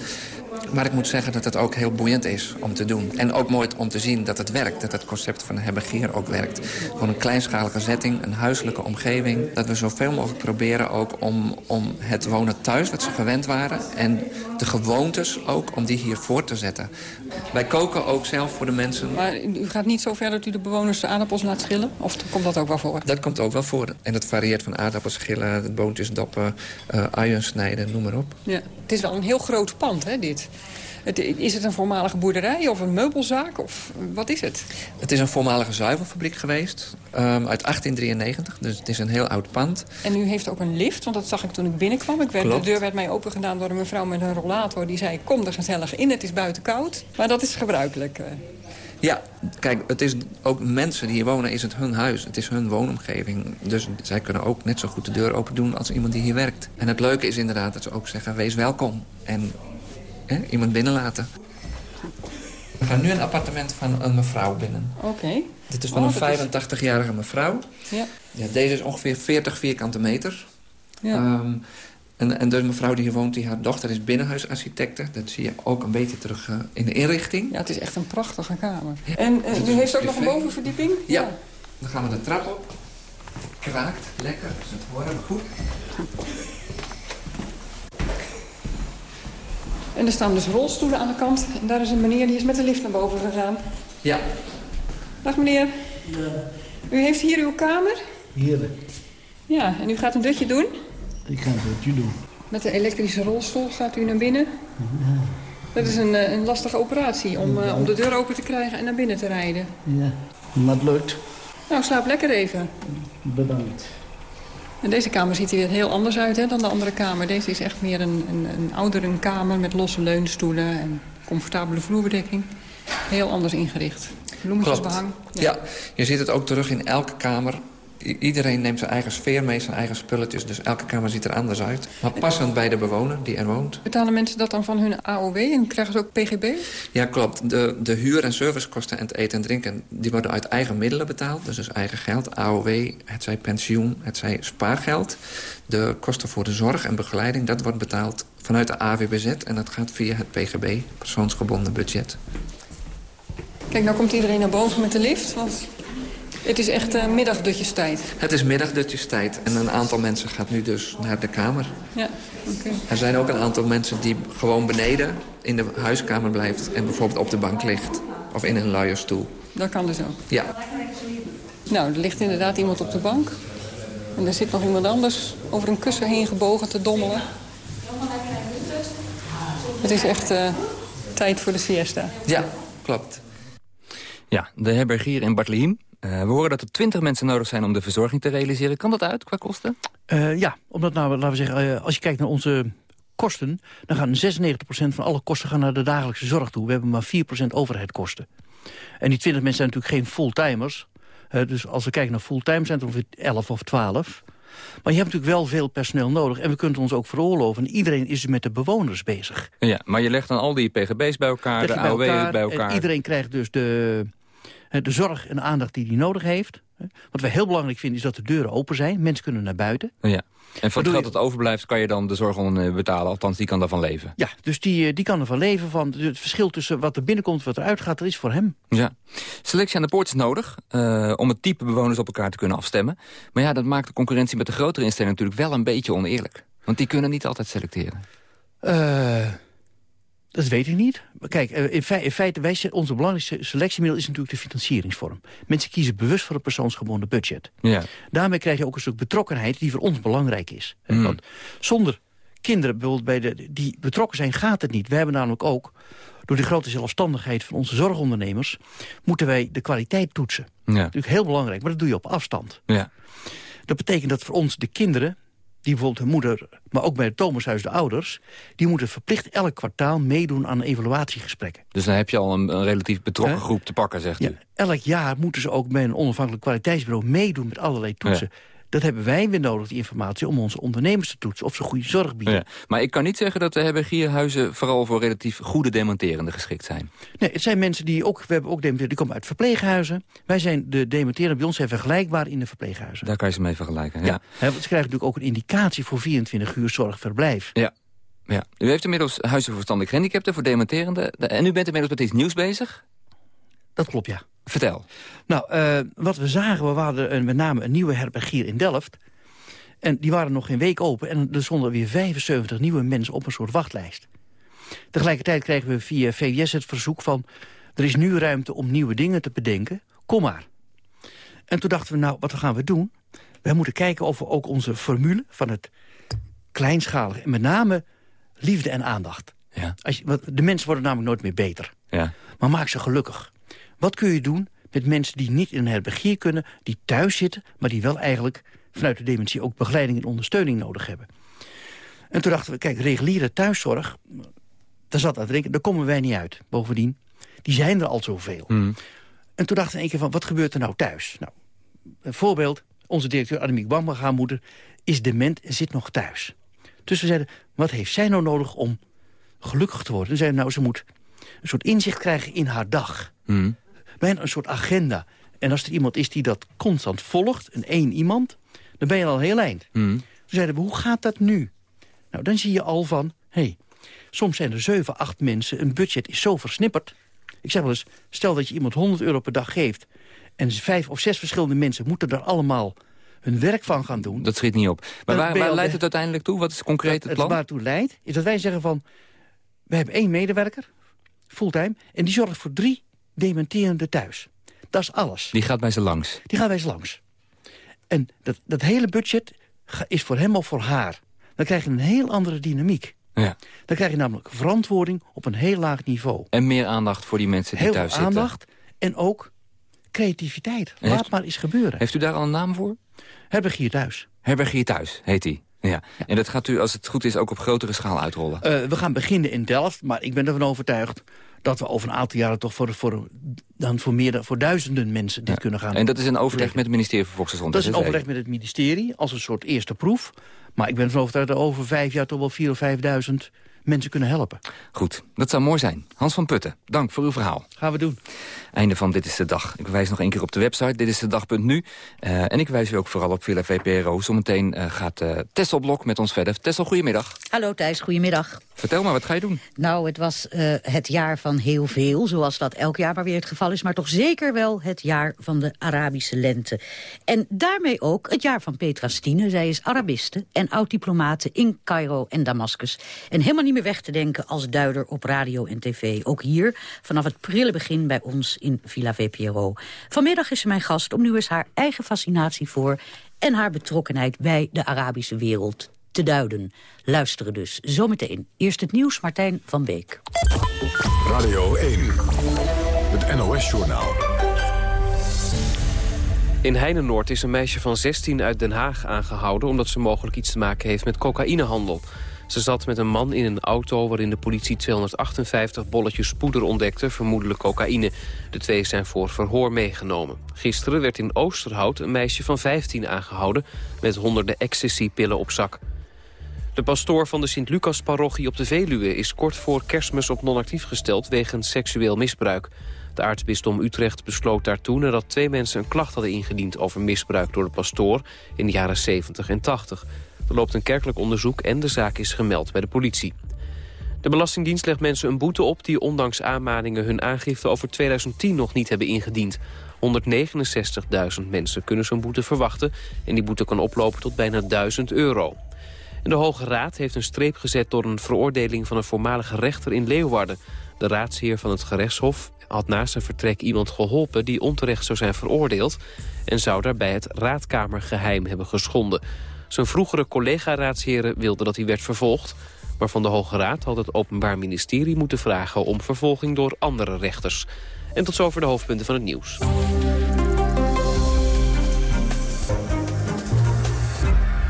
Maar ik moet zeggen dat het ook heel boeiend is om te doen. En ook mooi om te zien dat het werkt. Dat het concept van de herbergier ook werkt. Gewoon een kleinschalige setting, een huiselijke omgeving. Dat we zoveel mogelijk proberen ook om, om het wonen thuis, wat ze gewend waren. En de gewoontes ook, om die hier voor te zetten. Wij koken ook zelf voor de mensen. Maar u gaat niet zo ver dat u de bewoners de aardappels laat schillen? Of komt dat ook wel voor? Dat komt ook wel voor. En dat varieert van aardappels schillen, boontjes doppen, uh, uien snijden, noem maar op. Ja. Het is wel een heel groot pand, hè, dit? Het, is het een voormalige boerderij of een meubelzaak? Of wat is het? Het is een voormalige zuivelfabriek geweest. Um, uit 1893, dus het is een heel oud pand. En u heeft ook een lift, want dat zag ik toen ik binnenkwam. Ik werd, de deur werd mij opengedaan door een mevrouw met een rollator. Die zei, kom er gezellig in, het is buiten koud. Maar dat is gebruikelijk. Uh. Ja, kijk, het is ook mensen die hier wonen, is het hun huis. Het is hun woonomgeving. Dus zij kunnen ook net zo goed de deur open doen als iemand die hier werkt. En het leuke is inderdaad dat ze ook zeggen, wees welkom. En hè, iemand binnenlaten. We gaan nu een appartement van een mevrouw binnen. Oké. Okay. Dit is van oh, een 85-jarige mevrouw. Ja. ja. Deze is ongeveer 40 vierkante meter. Ja. Um, en, en de mevrouw die hier woont, die haar dochter is binnenhuisarchitecte. Dat zie je ook een beetje terug uh, in de inrichting. Ja, het is echt een prachtige kamer. Ja. En uh, u heeft ook nog een bovenverdieping? Ja. ja. Dan gaan we de trap op. Kraakt, lekker. Dus dat horen we goed. En er staan dus rolstoelen aan de kant. En daar is een meneer die is met de lift naar boven gegaan. Ja. Dag meneer. Ja. U heeft hier uw kamer? Heerlijk. Ja, en u gaat een dutje doen? Ik ga een dutje doen. Met de elektrische rolstoel gaat u naar binnen? Ja. Dat is een, een lastige operatie om, uh, om de deur open te krijgen en naar binnen te rijden. Ja, maar het lukt. Nou, slaap lekker even. Bedankt. En deze kamer ziet er weer heel anders uit hè, dan de andere kamer. Deze is echt meer een, een, een ouderenkamer met losse leunstoelen en comfortabele vloerbedekking. Heel anders ingericht. Bloemetjesbehang. Ja. ja, je ziet het ook terug in elke kamer. Iedereen neemt zijn eigen sfeer mee, zijn eigen spulletjes. Dus elke kamer ziet er anders uit. Maar passend bij de bewoner die er woont. Betalen mensen dat dan van hun AOW en krijgen ze ook PGB? Ja, klopt. De, de huur- en servicekosten en het eten en drinken... die worden uit eigen middelen betaald. Dus, dus eigen geld. AOW, het zij pensioen, het zij spaargeld. De kosten voor de zorg en begeleiding... dat wordt betaald vanuit de AWBZ. En dat gaat via het PGB, persoonsgebonden budget. Kijk, nou komt iedereen naar boven met de lift. Want het is echt uh, middagdutjestijd. Het is middagdutjestijd. En een aantal mensen gaat nu dus naar de kamer. Ja, oké. Er zijn ook een aantal mensen die gewoon beneden in de huiskamer blijft... en bijvoorbeeld op de bank ligt. Of in een luie stoel. Dat kan dus ook. Ja. Nou, er ligt inderdaad iemand op de bank. En er zit nog iemand anders over een kussen heen gebogen te dommelen. Het is echt uh, tijd voor de siesta. Ja, klopt. Ja, de herbergier in Bartlehem. Uh, we horen dat er 20 mensen nodig zijn om de verzorging te realiseren. Kan dat uit qua kosten? Uh, ja, omdat nou, laten we zeggen, uh, als je kijkt naar onze kosten... dan gaan 96% van alle kosten gaan naar de dagelijkse zorg toe. We hebben maar 4% overheidkosten. En die 20 mensen zijn natuurlijk geen fulltimers. dus als we kijken naar fulltime zijn het ongeveer 11 of 12. Maar je hebt natuurlijk wel veel personeel nodig. En we kunnen het ons ook veroorloven. En iedereen is met de bewoners bezig. Ja, maar je legt dan al die pgb's bij elkaar, de AOW bij elkaar. Bij elkaar. En iedereen krijgt dus de, de zorg en aandacht die hij nodig heeft. Wat wij heel belangrijk vinden is dat de deuren open zijn. Mensen kunnen naar buiten. Ja. En voor het geld dat overblijft kan je dan de zorg betalen. Althans, die kan daarvan leven. Ja, dus die, die kan ervan leven. Van het verschil tussen wat er binnenkomt en wat eruit gaat, dat is voor hem. Ja. Selectie aan de poort is nodig uh, om het type bewoners op elkaar te kunnen afstemmen. Maar ja, dat maakt de concurrentie met de grotere instellingen natuurlijk wel een beetje oneerlijk. Want die kunnen niet altijd selecteren. Uh, dat weet ik niet. Kijk, in, fe in feite, wij, onze belangrijkste selectiemiddel is natuurlijk de financieringsvorm. Mensen kiezen bewust voor een persoonsgebonden budget. Ja. Daarmee krijg je ook een stuk betrokkenheid die voor ons belangrijk is. Mm. Want zonder kinderen bijvoorbeeld bij de, die betrokken zijn, gaat het niet. We hebben namelijk ook, door de grote zelfstandigheid van onze zorgondernemers... moeten wij de kwaliteit toetsen. Ja. Natuurlijk heel belangrijk, maar dat doe je op afstand. Ja. Dat betekent dat voor ons de kinderen die bijvoorbeeld hun moeder, maar ook bij het Thomashuis de ouders... die moeten verplicht elk kwartaal meedoen aan evaluatiegesprekken. Dus dan heb je al een, een relatief betrokken groep te pakken, zegt Ja, u. elk jaar moeten ze ook bij een onafhankelijk kwaliteitsbureau meedoen met allerlei toetsen. Dat hebben wij weer nodig, die informatie, om onze ondernemers te toetsen... of ze goede zorg bieden. Ja. Maar ik kan niet zeggen dat de herbergierhuizen vooral voor relatief goede demonterenden geschikt zijn. Nee, het zijn mensen die ook, we hebben ook demonterenden, die komen uit verpleeghuizen. Wij zijn de demonterenden bij ons zijn vergelijkbaar in de verpleeghuizen. Daar kan je ze mee vergelijken. Ja. Ja, hè, want ze krijgen natuurlijk ook een indicatie voor 24 uur zorgverblijf. Ja. ja. U heeft inmiddels huizen voor verstandelijk gehandicapten, voor demonterenden. En u bent inmiddels met iets nieuws bezig? Dat klopt, ja. Vertel. Nou, uh, wat we zagen, we hadden een, met name een nieuwe herbergier in Delft. En die waren nog geen week open. En er stonden weer 75 nieuwe mensen op een soort wachtlijst. Tegelijkertijd kregen we via VWS het verzoek van... er is nu ruimte om nieuwe dingen te bedenken. Kom maar. En toen dachten we, nou, wat gaan we doen? Wij moeten kijken of we ook onze formule van het kleinschalige... en met name liefde en aandacht. Ja. Als je, want de mensen worden namelijk nooit meer beter. Ja. Maar maak ze gelukkig. Wat kun je doen met mensen die niet in een herbergier kunnen... die thuis zitten, maar die wel eigenlijk vanuit de dementie... ook begeleiding en ondersteuning nodig hebben. En toen dachten we, kijk, reguliere thuiszorg... daar zat aan denken, daar komen wij niet uit. Bovendien, die zijn er al zoveel. Mm. En toen dachten we één keer van, wat gebeurt er nou thuis? Nou, een voorbeeld, onze directeur Annemiek Bamba, haar moeder... is dement en zit nog thuis. Dus we zeiden, wat heeft zij nou nodig om gelukkig te worden? En zeiden, nou, ze moet een soort inzicht krijgen in haar dag. Mm. Bijna een soort agenda. En als er iemand is die dat constant volgt, een één iemand... dan ben je al heel eind. Mm. Toen zeiden we, hoe gaat dat nu? Nou, dan zie je al van, hé, hey, soms zijn er zeven, acht mensen... een budget is zo versnipperd. Ik zeg wel eens, stel dat je iemand 100 euro per dag geeft... en vijf of zes verschillende mensen moeten er allemaal hun werk van gaan doen. Dat schiet niet op. Maar waar, waar leidt het uiteindelijk toe? Wat is concreet het het plan? waartoe leidt, is dat wij zeggen van... we hebben één medewerker, fulltime... en die zorgt voor drie dementerende thuis. Dat is alles. Die gaat bij ze langs. Die gaan wij eens langs. En dat, dat hele budget is voor hem of voor haar. Dan krijg je een heel andere dynamiek. Ja. Dan krijg je namelijk verantwoording op een heel laag niveau. En meer aandacht voor die mensen die Heel thuis zitten. aandacht en ook creativiteit. En Laat heeft- maar eens gebeuren. Heeft u daar al een naam voor? Herbergier thuis. Herberg hier thuis, heet hij. Ja. En dat gaat u, als het goed is, ook op grotere schaal uitrollen? Uh, we gaan beginnen in Delft, maar ik ben ervan overtuigd dat we over een aantal jaren toch voor, voor, dan voor, meer, voor duizenden mensen dit kunnen gaan En dat is een overleg met het ministerie van Volksgezondheid? Dat is een overleg met het ministerie als een soort eerste proef. Maar ik ben ervan overtuigd dat over vijf jaar toch wel vier of vijfduizend mensen kunnen helpen. Goed, dat zou mooi zijn. Hans van Putten, dank voor uw verhaal. Gaan we doen. Einde van Dit is de Dag. Ik wijs nog één keer op de website, dit is de dag.nu. Uh, en ik wijs u ook vooral op Villa VPRO. Zometeen uh, gaat uh, Tessel Blok met ons verder. Tessel, goedemiddag. Hallo Thijs, goedemiddag. Vertel maar, wat ga je doen? Nou, het was het jaar van heel veel, zoals dat elk jaar maar weer het geval is. Maar toch zeker wel het jaar van de Arabische lente. En daarmee ook het jaar van Petra Stine. Zij is Arabiste en oud-diplomate in Cairo en Damascus. En helemaal niet meer weg te denken als duider op radio en tv. Ook hier, vanaf het prille begin bij ons in Villa VPRO. Vanmiddag is ze mijn gast om nu eens haar eigen fascinatie voor... en haar betrokkenheid bij de Arabische wereld te duiden. Luisteren dus, zometeen. Eerst het nieuws, Martijn van Beek. Radio 1, het NOS-journaal. In Heinenoord is een meisje van 16 uit Den Haag aangehouden... omdat ze mogelijk iets te maken heeft met cocaïnehandel. Ze zat met een man in een auto waarin de politie 258 bolletjes poeder ontdekte, vermoedelijk cocaïne. De twee zijn voor verhoor meegenomen. Gisteren werd in Oosterhout een meisje van 15 aangehouden met honderden ecstasy-pillen op zak. De pastoor van de Sint-Lucas-parochie op de Veluwe is kort voor kerstmis op non-actief gesteld wegens seksueel misbruik. De aartsbisdom Utrecht besloot daartoe nadat twee mensen een klacht hadden ingediend over misbruik door de pastoor in de jaren 70 en 80. Er loopt een kerkelijk onderzoek en de zaak is gemeld bij de politie. De Belastingdienst legt mensen een boete op... die ondanks aanmaningen hun aangifte over 2010 nog niet hebben ingediend. 169.000 mensen kunnen zo'n boete verwachten... en die boete kan oplopen tot bijna 1000 euro. En de Hoge Raad heeft een streep gezet door een veroordeling... van een voormalige rechter in Leeuwarden. De raadsheer van het gerechtshof had na zijn vertrek iemand geholpen... die onterecht zou zijn veroordeeld... en zou daarbij het raadkamergeheim hebben geschonden... Zijn vroegere collega-raadsheren wilden dat hij werd vervolgd... maar van de Hoge Raad had het Openbaar Ministerie moeten vragen... om vervolging door andere rechters. En tot zover de hoofdpunten van het nieuws.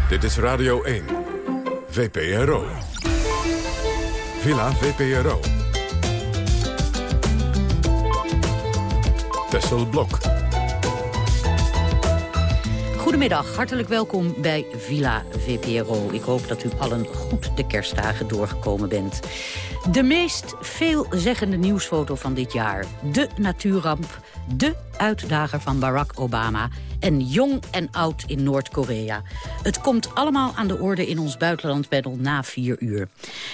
Dit is Radio 1, VPRO. Villa VPRO. Tessel Blok. Goedemiddag, hartelijk welkom bij Villa VPRO. Ik hoop dat u allen goed de kerstdagen doorgekomen bent. De meest veelzeggende nieuwsfoto van dit jaar. De natuurramp, de uitdager van Barack Obama en jong en oud in Noord-Korea. Het komt allemaal aan de orde in ons buitenlandpanel na vier uur.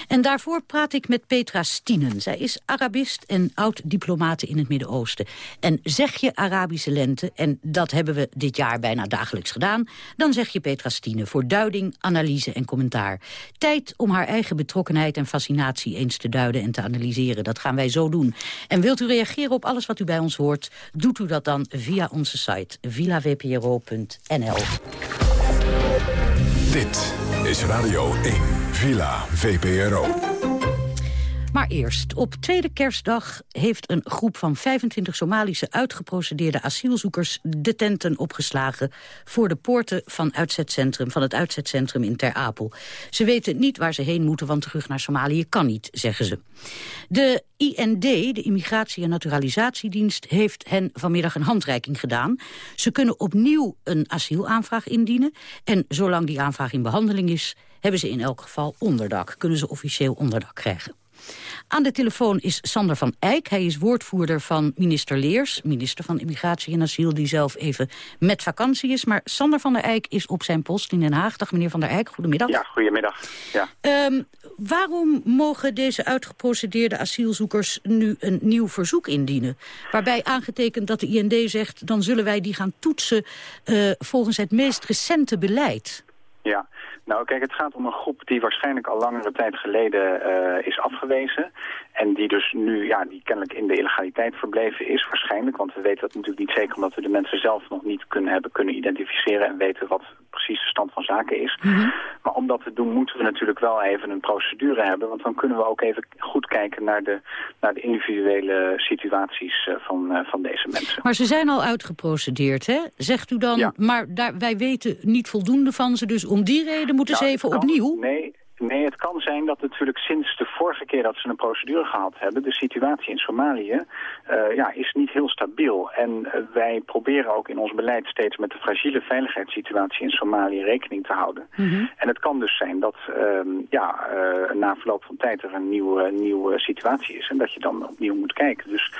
En daarvoor praat ik met Petra Stienen. Zij is Arabist en oud-diplomate in het Midden-Oosten. En zeg je Arabische lente, en dat hebben we dit jaar bijna dagelijks gedaan... dan zeg je Petra Stienen voor duiding, analyse en commentaar. Tijd om haar eigen betrokkenheid en fascinatie eens te duiden en te analyseren. Dat gaan wij zo doen. En wilt u reageren op alles wat u bij ons hoort... doet u dat dan via onze site villavpro.nl. Dit is Radio 1, Villa VPRO. Maar eerst, op tweede kerstdag heeft een groep van 25 Somalische uitgeprocedeerde asielzoekers de tenten opgeslagen voor de poorten van, uitzetcentrum, van het uitzetcentrum in Ter Apel. Ze weten niet waar ze heen moeten, want terug naar Somalië kan niet, zeggen ze. De IND, de Immigratie- en Naturalisatiedienst, heeft hen vanmiddag een handreiking gedaan. Ze kunnen opnieuw een asielaanvraag indienen en zolang die aanvraag in behandeling is, hebben ze in elk geval onderdak. Kunnen ze officieel onderdak krijgen. Aan de telefoon is Sander van Eyck. Hij is woordvoerder van minister Leers, minister van Immigratie en Asiel... die zelf even met vakantie is. Maar Sander van der Eyck is op zijn post in Den Haag. Dag meneer van der Eyck, goedemiddag. Ja, goedemiddag. Ja. Um, waarom mogen deze uitgeprocedeerde asielzoekers nu een nieuw verzoek indienen? Waarbij aangetekend dat de IND zegt... dan zullen wij die gaan toetsen uh, volgens het meest recente beleid. Ja, nou kijk, het gaat om een groep die waarschijnlijk al langere tijd geleden uh, is afgewezen. En die dus nu, ja, die kennelijk in de illegaliteit verbleven is, waarschijnlijk. Want we weten dat natuurlijk niet zeker, omdat we de mensen zelf nog niet kunnen hebben kunnen identificeren en weten wat precies de stand van zaken is. Maar om dat te doen moeten we natuurlijk wel even een procedure hebben, want dan kunnen we ook even goed kijken naar de, naar de individuele situaties eh, van, eh, van deze mensen. Maar ze zijn al uitgeprocedeerd, hè? Zegt u dan, maar daar, wij weten niet voldoende van ze, dus om die reden moeten ze even opnieuw? Nee, nee, het kan zijn dat natuurlijk sinds de vorige keer dat ze een procedure gehad hebben... de situatie in Somalië eh, ja, is niet heel stabiel. En eh, wij proberen ook in ons beleid steeds met de fragiele veiligheidssituatie in Somalië rekening te houden. En het kan dus zijn dat ehm, ja, eh, na verloop van tijd er een nieuwe, nieuwe situatie is... en dat je dan opnieuw moet kijken. Dus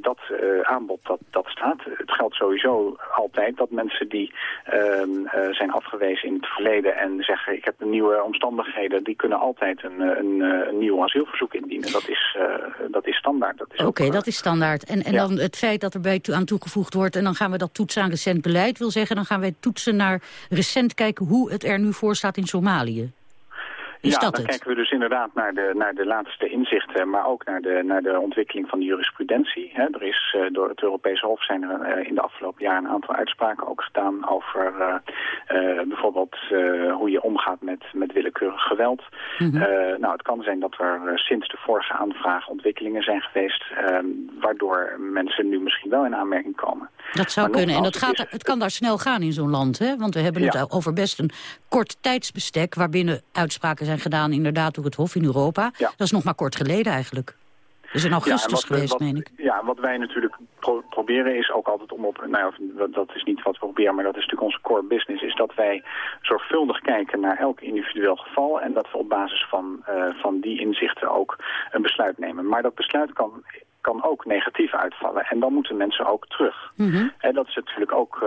dat aanbod, dat, dat staat. Het geldt sowieso altijd dat mensen die ehm, eh, zijn afgewezen in het verleden... en zeggen ik heb een nieuwe omstandigheden... die kunnen altijd een, eh, een, eh, een nieuw asielverzoek indienen. Dat is, eh, dat is standaard. Oké, dat is standaard. En, en dan het feit dat erbij aan toegevoegd wordt... en dan gaan we dat toetsen aan recent beleid, wil zeggen... dan gaan wij toetsen naar recent kijken hoe het er nu voor staat in Somalië. Is ja, dat dan het? kijken we dus inderdaad naar de, naar de laatste inzichten, maar ook naar de, naar de ontwikkeling van de jurisprudentie. Er is eh, door het Europese Hof zijn er eh, in de afgelopen jaren een aantal uitspraken ook gedaan over eh, bijvoorbeeld hoe je omgaat met, met willekeurig geweld. Mhm. Nou, het kan zijn dat er sinds de vorige aanvraag ontwikkelingen zijn geweest, waardoor mensen nu misschien wel in aanmerking komen. Dat zou Maar kunnen. En dat gaat, het kan daar snel gaan in zo'n land. Hè? Want we hebben Ja. het over best een kort tijdsbestek... waarbinnen uitspraken zijn gedaan inderdaad door het Hof in Europa. Dat is nog maar kort geleden eigenlijk. Dat is in augustus Ja, wat geweest, wat- meen ik. Ja, wat wij natuurlijk pro- proberen is ook altijd om op... Nou ja, dat is niet wat we proberen, maar dat is natuurlijk onze core business... is dat wij zorgvuldig kijken naar elk individueel geval... en dat we op basis van, eh, van die inzichten ook een besluit nemen. Maar dat besluit kan, kan ook negatief uitvallen. En dan moeten mensen ook terug. En dat is natuurlijk ook eh,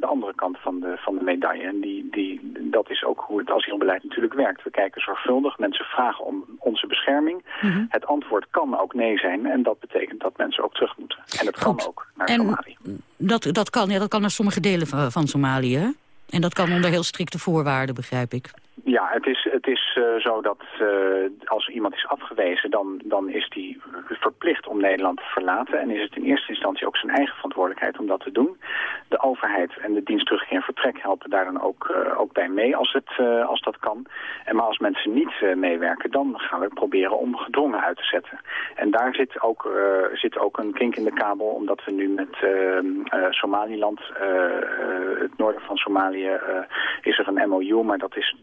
de andere kant van de, van de medaille. En die, die, dat is ook hoe het asielbeleid natuurlijk werkt. We kijken zorgvuldig, mensen vragen om onze bescherming. Het antwoord kan ook nee zijn en dat betekent dat mensen ook terug moeten. En dat kan ook naar En Somalië. dat, dat, kan, ja, dat kan naar sommige delen van, van Somalië. En dat kan onder heel strikte voorwaarden, begrijp ik. Ja, het is, het is eh, zo dat eh, als iemand is afgewezen, dan, dan is die verplicht om Nederland te verlaten. En is het in eerste instantie ook zijn eigen verantwoordelijkheid om dat te doen. De overheid en de dienst terugkeer en vertrek helpen daar dan ook, eh, ook bij mee als, het, als dat kan. En maar als mensen niet meewerken, dan gaan we proberen om gedwongen uit te zetten. En daar zit ook, zit ook een kink in de kabel, omdat we nu met Somaliland, het noorden van Somalië, is er een MOU, maar dat is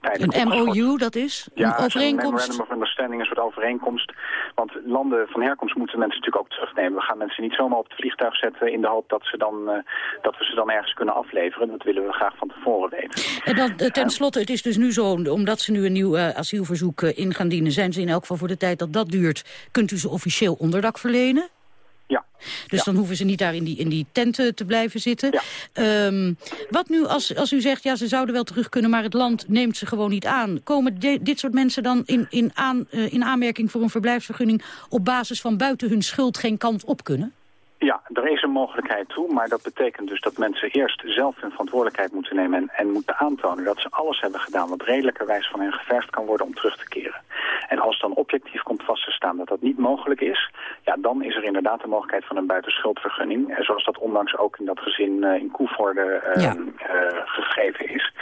Een. MOU, dat is? Een Ja, overeenkomst? Memorandum of Understanding, een soort overeenkomst. Want landen van herkomst moeten mensen natuurlijk ook terugnemen. We gaan mensen niet zomaar op het vliegtuig zetten in de hoop dat, ze dan, eh, dat we ze dan ergens kunnen afleveren. Dat willen we graag van tevoren weten. En dan eh, ten slotte, het is dus nu zo, omdat ze nu een nieuw eh, asielverzoek in gaan dienen... zijn ze in elk geval voor de tijd dat dat duurt... kunt u ze officieel onderdak verlenen? Ja. Dus dan hoeven ze niet daar in die, in die tenten te blijven zitten. Ehm, wat nu als, als u zegt, ja, ze zouden wel terug kunnen... maar het land neemt ze gewoon niet aan. Komen de- dit soort mensen dan in, in, aan, eh, in aanmerking voor een verblijfsvergunning... op basis van buiten hun schuld geen kant op kunnen? Ja, er is een mogelijkheid toe, maar dat betekent dus dat mensen eerst zelf hun verantwoordelijkheid moeten nemen en, en moeten aantonen dat ze alles hebben gedaan wat redelijkerwijs van hen gevergd kan worden om terug te keren. En als dan objectief komt vast te staan dat dat niet mogelijk is, ja, dan is er inderdaad de mogelijkheid van een buitenschuldvergunning, eh, zoals dat onlangs ook in dat gezin eh, in Koevoorde eh, gegeven is.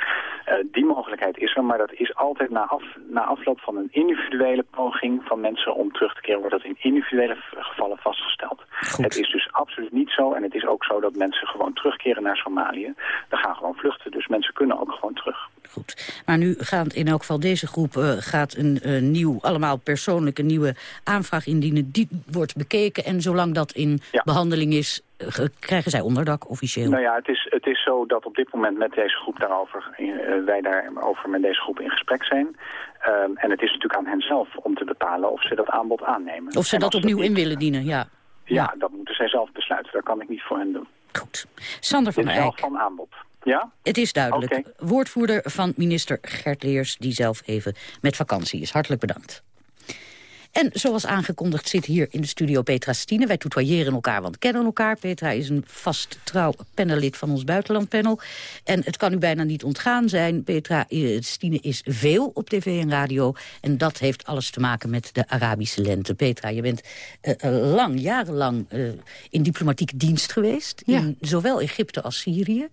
Die mogelijkheid is er, maar dat is altijd na, af, na afloop van een individuele poging van mensen om terug te keren, wordt dat in individuele gevallen vastgesteld. Het is dus absoluut niet zo en het is ook zo dat mensen gewoon terugkeren naar Somalië. Er gaan gewoon vluchten, dus mensen kunnen ook gewoon terug. Maar nu gaat in elk geval deze groep eh, gaat een eh, nieuw, allemaal persoonlijk een nieuwe aanvraag indienen. Die wordt bekeken en zolang dat in behandeling is, eh, ge- krijgen zij onderdak officieel. Nou ja, het is, het is zo dat op dit moment met deze groep daarover, eh, wij daarover met deze groep in gesprek zijn. Ehm, en het is natuurlijk aan hen zelf om te bepalen of ze dat aanbod aannemen. Of ze En dat opnieuw in willen dienen, ja. Ja, dat moeten zij zelf besluiten. Dat kan ik niet voor hen doen. Sander van Eyck. van aanbod. Ja? Het is duidelijk. Woordvoerder van minister Gert Leers, die zelf even met vakantie is. Hartelijk bedankt. En zoals aangekondigd zit hier in de studio Petra Stine. Wij tutoyeren elkaar, want kennen elkaar. Petra is een vast trouw panelid van ons buitenlandpanel. En het kan u bijna niet ontgaan zijn. Petra eh, Stine is veel op tv en radio. En dat heeft alles te maken met de Arabische lente. Petra, je bent uh, lang, jarenlang uh, in diplomatiek dienst geweest. Ja. In zowel Egypte als Syrië.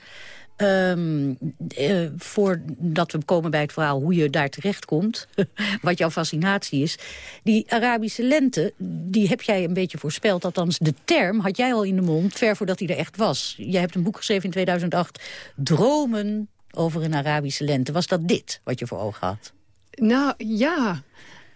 Um, uh, voordat we komen bij het verhaal hoe je daar terecht komt, wat jouw fascinatie is. Die Arabische lente, die heb jij een beetje voorspeld. Althans, de term had jij al in de mond, ver voordat hij er echt was. Jij hebt een boek geschreven in 2008, Dromen over een Arabische lente. Was dat dit wat je voor ogen had? Nou, ja.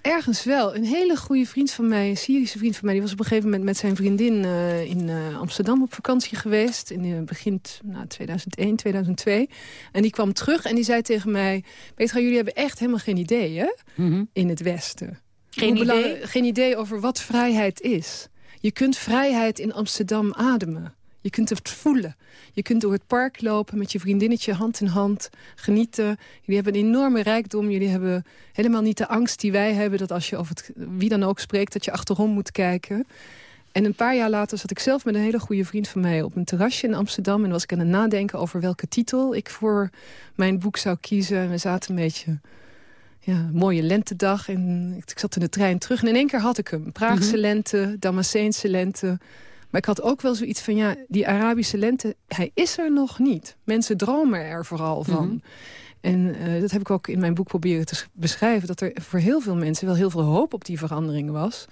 Ergens wel. Een hele goede vriend van mij, een Syrische vriend van mij... die was op een gegeven moment met zijn vriendin uh, in uh, Amsterdam op vakantie geweest. In uh, begin nou, 2001, 2002. En die kwam terug en die zei tegen mij... Petra, jullie hebben echt helemaal geen idee, hè? Mm -hmm. In het Westen. Geen idee? Geen idee over wat vrijheid is. Je kunt vrijheid in Amsterdam ademen. Je kunt het voelen. Je kunt door het park lopen met je vriendinnetje hand in hand. Genieten. Jullie hebben een enorme rijkdom. Jullie hebben helemaal niet de angst die wij hebben... dat als je over het, wie dan ook spreekt, dat je achterom moet kijken. En een paar jaar later zat ik zelf met een hele goede vriend van mij... op een terrasje in Amsterdam. En was ik aan het nadenken over welke titel ik voor mijn boek zou kiezen. En we zaten een beetje... Ja, mooie lentedag. En ik zat in de trein terug. En in één keer had ik hem. Praagse mm -hmm. lente, Damasceense lente... Maar ik had ook wel zoiets van, ja, die Arabische lente, hij is er nog niet. Mensen dromen er vooral van. Mm -hmm. En uh, dat heb ik ook in mijn boek proberen te beschrijven... dat er voor heel veel mensen wel heel veel hoop op die verandering was.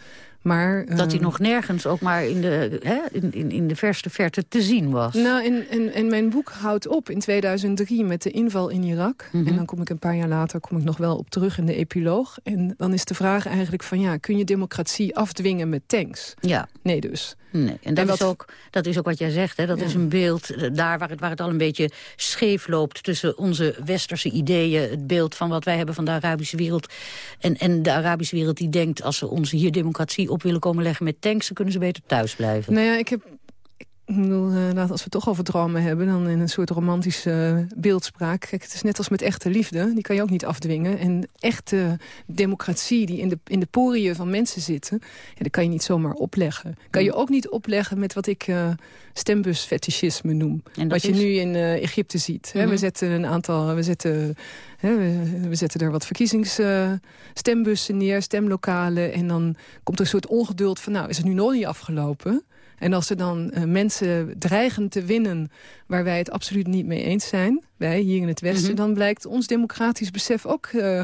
Maar, dat hij uh, nog nergens ook maar in de, hè, in, in, in de verste verte te zien was. Nou, en, en, en mijn boek houdt op in 2003 met de inval in Irak. Mm -hmm. En dan kom ik een paar jaar later kom ik nog wel op terug in de epiloog. En dan is de vraag eigenlijk van, ja, kun je democratie afdwingen met tanks? Ja. Nee dus. Nee, en dat, en wat, is ook, dat is ook wat jij zegt. Hè? Dat ja. is een beeld daar waar het, waar het al een beetje scheef loopt... tussen onze westerse ideeën, het beeld van wat wij hebben van de Arabische wereld... en, en de Arabische wereld die denkt... als ze onze hier democratie op willen komen leggen met tanks... dan kunnen ze beter thuis blijven. Nou ja, ik heb ik bedoel, uh, als we toch over dromen hebben... dan in een soort romantische uh, beeldspraak. Kijk, het is net als met echte liefde. Die kan je ook niet afdwingen. En echte democratie die in de, in de poriën van mensen zitten... Ja, dat kan je niet zomaar opleggen. Kan je ook niet opleggen met wat ik uh, stembusfetischisme noem. Wat je is? nu in Egypte ziet. Hè? Mm -hmm. We zetten een aantal... We zetten, hè, we, we, zetten er wat verkiezingsstembussen neer, stemlokalen... en dan komt er een soort ongeduld van... nou, is het nu nog niet afgelopen... En als er dan uh, mensen dreigen te winnen waar wij het absoluut niet mee eens zijn... wij hier in het Westen, mm -hmm. dan blijkt ons democratisch besef ook... Uh,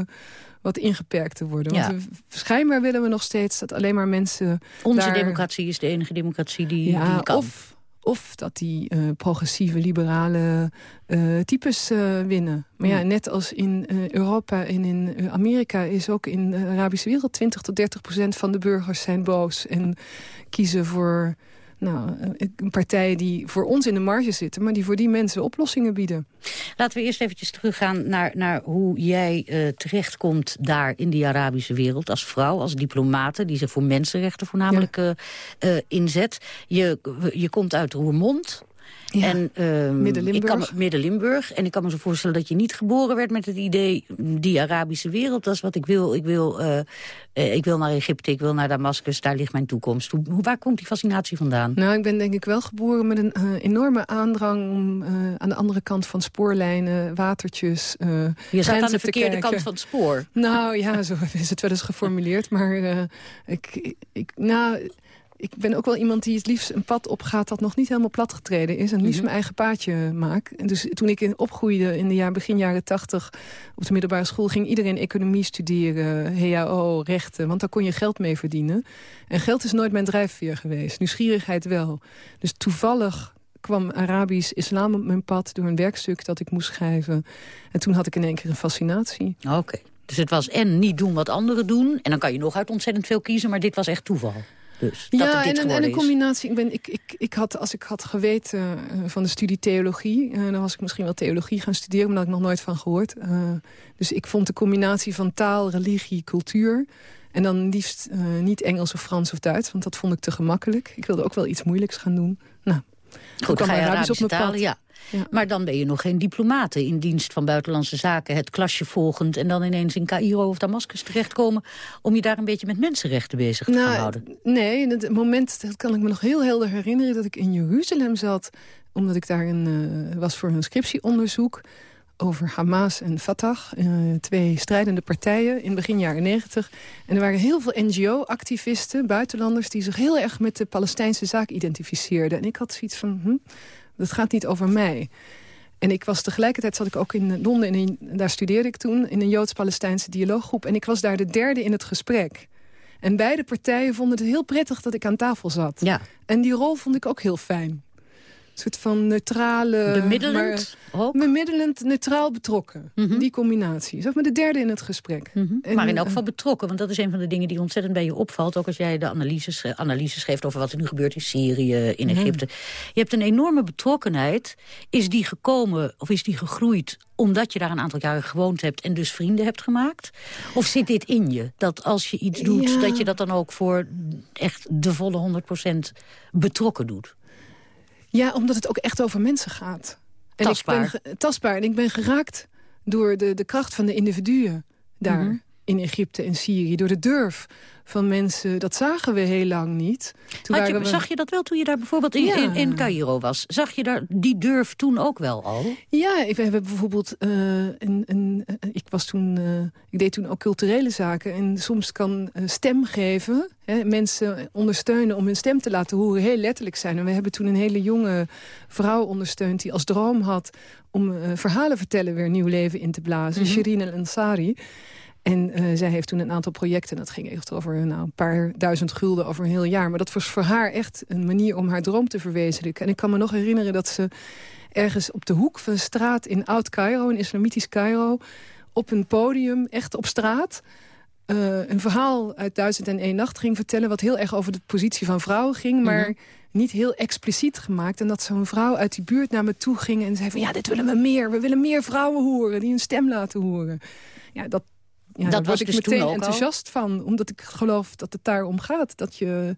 wat ingeperkt te worden. Ja. Want we, schijnbaar willen we nog steeds dat alleen maar mensen... Onze daar... democratie is de enige democratie die, ja, die kan. Of, of dat die uh, progressieve, liberale uh, types uh, winnen. Maar ja, net als in Europa en in Amerika... is ook in de Arabische wereld 20 tot 30 procent van de burgers zijn boos... en kiezen voor nou, een partij die voor ons in de marge zitten... maar die voor die mensen oplossingen bieden. Laten we eerst eventjes teruggaan naar, naar hoe jij uh, terechtkomt daar in die Arabische wereld... als vrouw, als diplomate, die zich voor mensenrechten voornamelijk ja. uh, uh, inzet. Je, je komt uit Roermond... Ja, en, uh, Midden-Limburg. Midden-Limburg. En ik kan me zo voorstellen dat je niet geboren werd met het idee... die Arabische wereld, dat is wat ik wil. Ik wil, uh, uh, ik wil naar Egypte, ik wil naar Damascus, daar ligt mijn toekomst. Hoe, waar komt die fascinatie vandaan? Nou, ik ben denk ik wel geboren met een enorme aandrang... om aan de andere kant van spoorlijnen, watertjes, Je zat aan de verkeerde kant van het spoor. Nou ja, zo is het wel eens geformuleerd. Maar ik, ik, nou ik ben ook wel iemand die het liefst een pad opgaat... dat nog niet helemaal platgetreden is. En liefst mm -hmm. mijn eigen paadje maak. En dus toen ik in, opgroeide in de jaar, begin jaren tachtig... op de middelbare school ging iedereen economie studeren... HAO, rechten, want daar kon je geld mee verdienen. En geld is nooit mijn drijfveer geweest. Nieuwsgierigheid wel. Dus toevallig kwam Arabisch islam op mijn pad... door een werkstuk dat ik moest schrijven. En toen had ik in één keer een fascinatie. Oké. Okay. Dus het was en niet doen wat anderen doen... en dan kan je nog uit ontzettend veel kiezen... maar dit was echt toeval. Dus, ja, en, en, een combinatie. Ik ben, ik, ik, ik had, als ik had geweten uh, van de studie theologie... Uh, dan was ik misschien wel theologie gaan studeren... maar daar had ik nog nooit van gehoord. Uh, dus ik vond de combinatie van taal, religie, cultuur... en dan liefst niet Engels of Frans of Duits... want dat vond ik te gemakkelijk. Ik wilde ook wel iets moeilijks gaan doen. Nou, Goed, kwam je Arabisch op Arabische mijn talen, pad. ja. Maar dan ben je nog geen diplomate in dienst van Buitenlandse Zaken... het klasje volgend en dan ineens in Cairo of Damascus terechtkomen... om je daar een beetje met mensenrechten bezig te gaan Nou, houden. nee, het moment, dat kan ik me nog heel helder herinneren... dat ik in Jeruzalem zat, omdat ik daar een, eh, was voor een scriptieonderzoek... over Hamas en Fatah, eh, twee strijdende partijen in begin jaren negentig. En er waren heel veel NGO-activisten, buitenlanders... die zich heel erg met de Palestijnse zaak identificeerden. En ik had zoiets van, hm, dat gaat niet over mij. En ik was tegelijkertijd zat ik ook in Londen, in een, daar studeerde ik toen... in een Joods-Palestijnse dialooggroep. En ik was daar de derde in het gesprek. En beide partijen vonden het heel prettig dat ik aan tafel zat. Ja. En die rol vond ik ook heel fijn. Soort van neutrale... Bemiddelend maar, Bemiddelend, neutraal betrokken. Die combinatie. Zeg maar de derde in het gesprek. En, Mhm. maar in elk eh, geval betrokken, want dat is een van de dingen die ontzettend bij je opvalt. Ook als jij de analyses, eh, analyses geeft over wat er nu gebeurt in Syrië, in Mhm. Egypte. Je hebt een enorme betrokkenheid. Is die gekomen of is die gegroeid omdat je daar een aantal jaren gewoond hebt... en dus vrienden hebt gemaakt? Of zit dit in je? Dat als je iets doet, Ja. dat je dat dan ook voor echt de volle 100% betrokken doet? Ja, omdat het ook echt over mensen gaat. En Tastbaar. Ik ben tastbaar. En ik ben geraakt door de, de kracht van de individuen daar Mhm. In Egypte en Syrië. Door de durf van mensen. Dat zagen we heel lang niet. Toen Had je, waren we- Zag je dat wel toen je daar bijvoorbeeld in, Ja. in, in Cairo was? Zag je daar die durf toen ook wel al? Ja, we hebben bijvoorbeeld eh, een, een, eh, ik was toen, eh, ik deed toen ook culturele zaken en soms kan stem geven, hè, mensen ondersteunen om hun stem te laten horen, heel letterlijk zijn. En we hebben toen een hele jonge vrouw ondersteund die als droom had om verhalen vertellen weer nieuw leven in te blazen, Mhm. Shirin El Ansari. En eh, zij heeft toen een aantal projecten. Dat ging echt over nou, een paar duizend gulden over een heel jaar. Maar dat was voor haar echt een manier om haar droom te verwezenlijken. En ik kan me nog herinneren dat ze ergens op de hoek van een straat in Oud-Cairo... in islamitisch Cairo, op een podium, echt op straat... eh, een verhaal uit Duizend en één Nacht ging vertellen... wat heel erg over de positie van vrouwen ging... maar Mhm. niet heel expliciet gemaakt. En dat zo'n vrouw uit die buurt naar me toe ging en zei van... ja, dit willen we meer. We willen meer vrouwen horen, die hun stem laten horen. Ja, dat, ja, Dat daar was ik dus meteen al? enthousiast van. Omdat ik geloof dat het daarom gaat. Dat je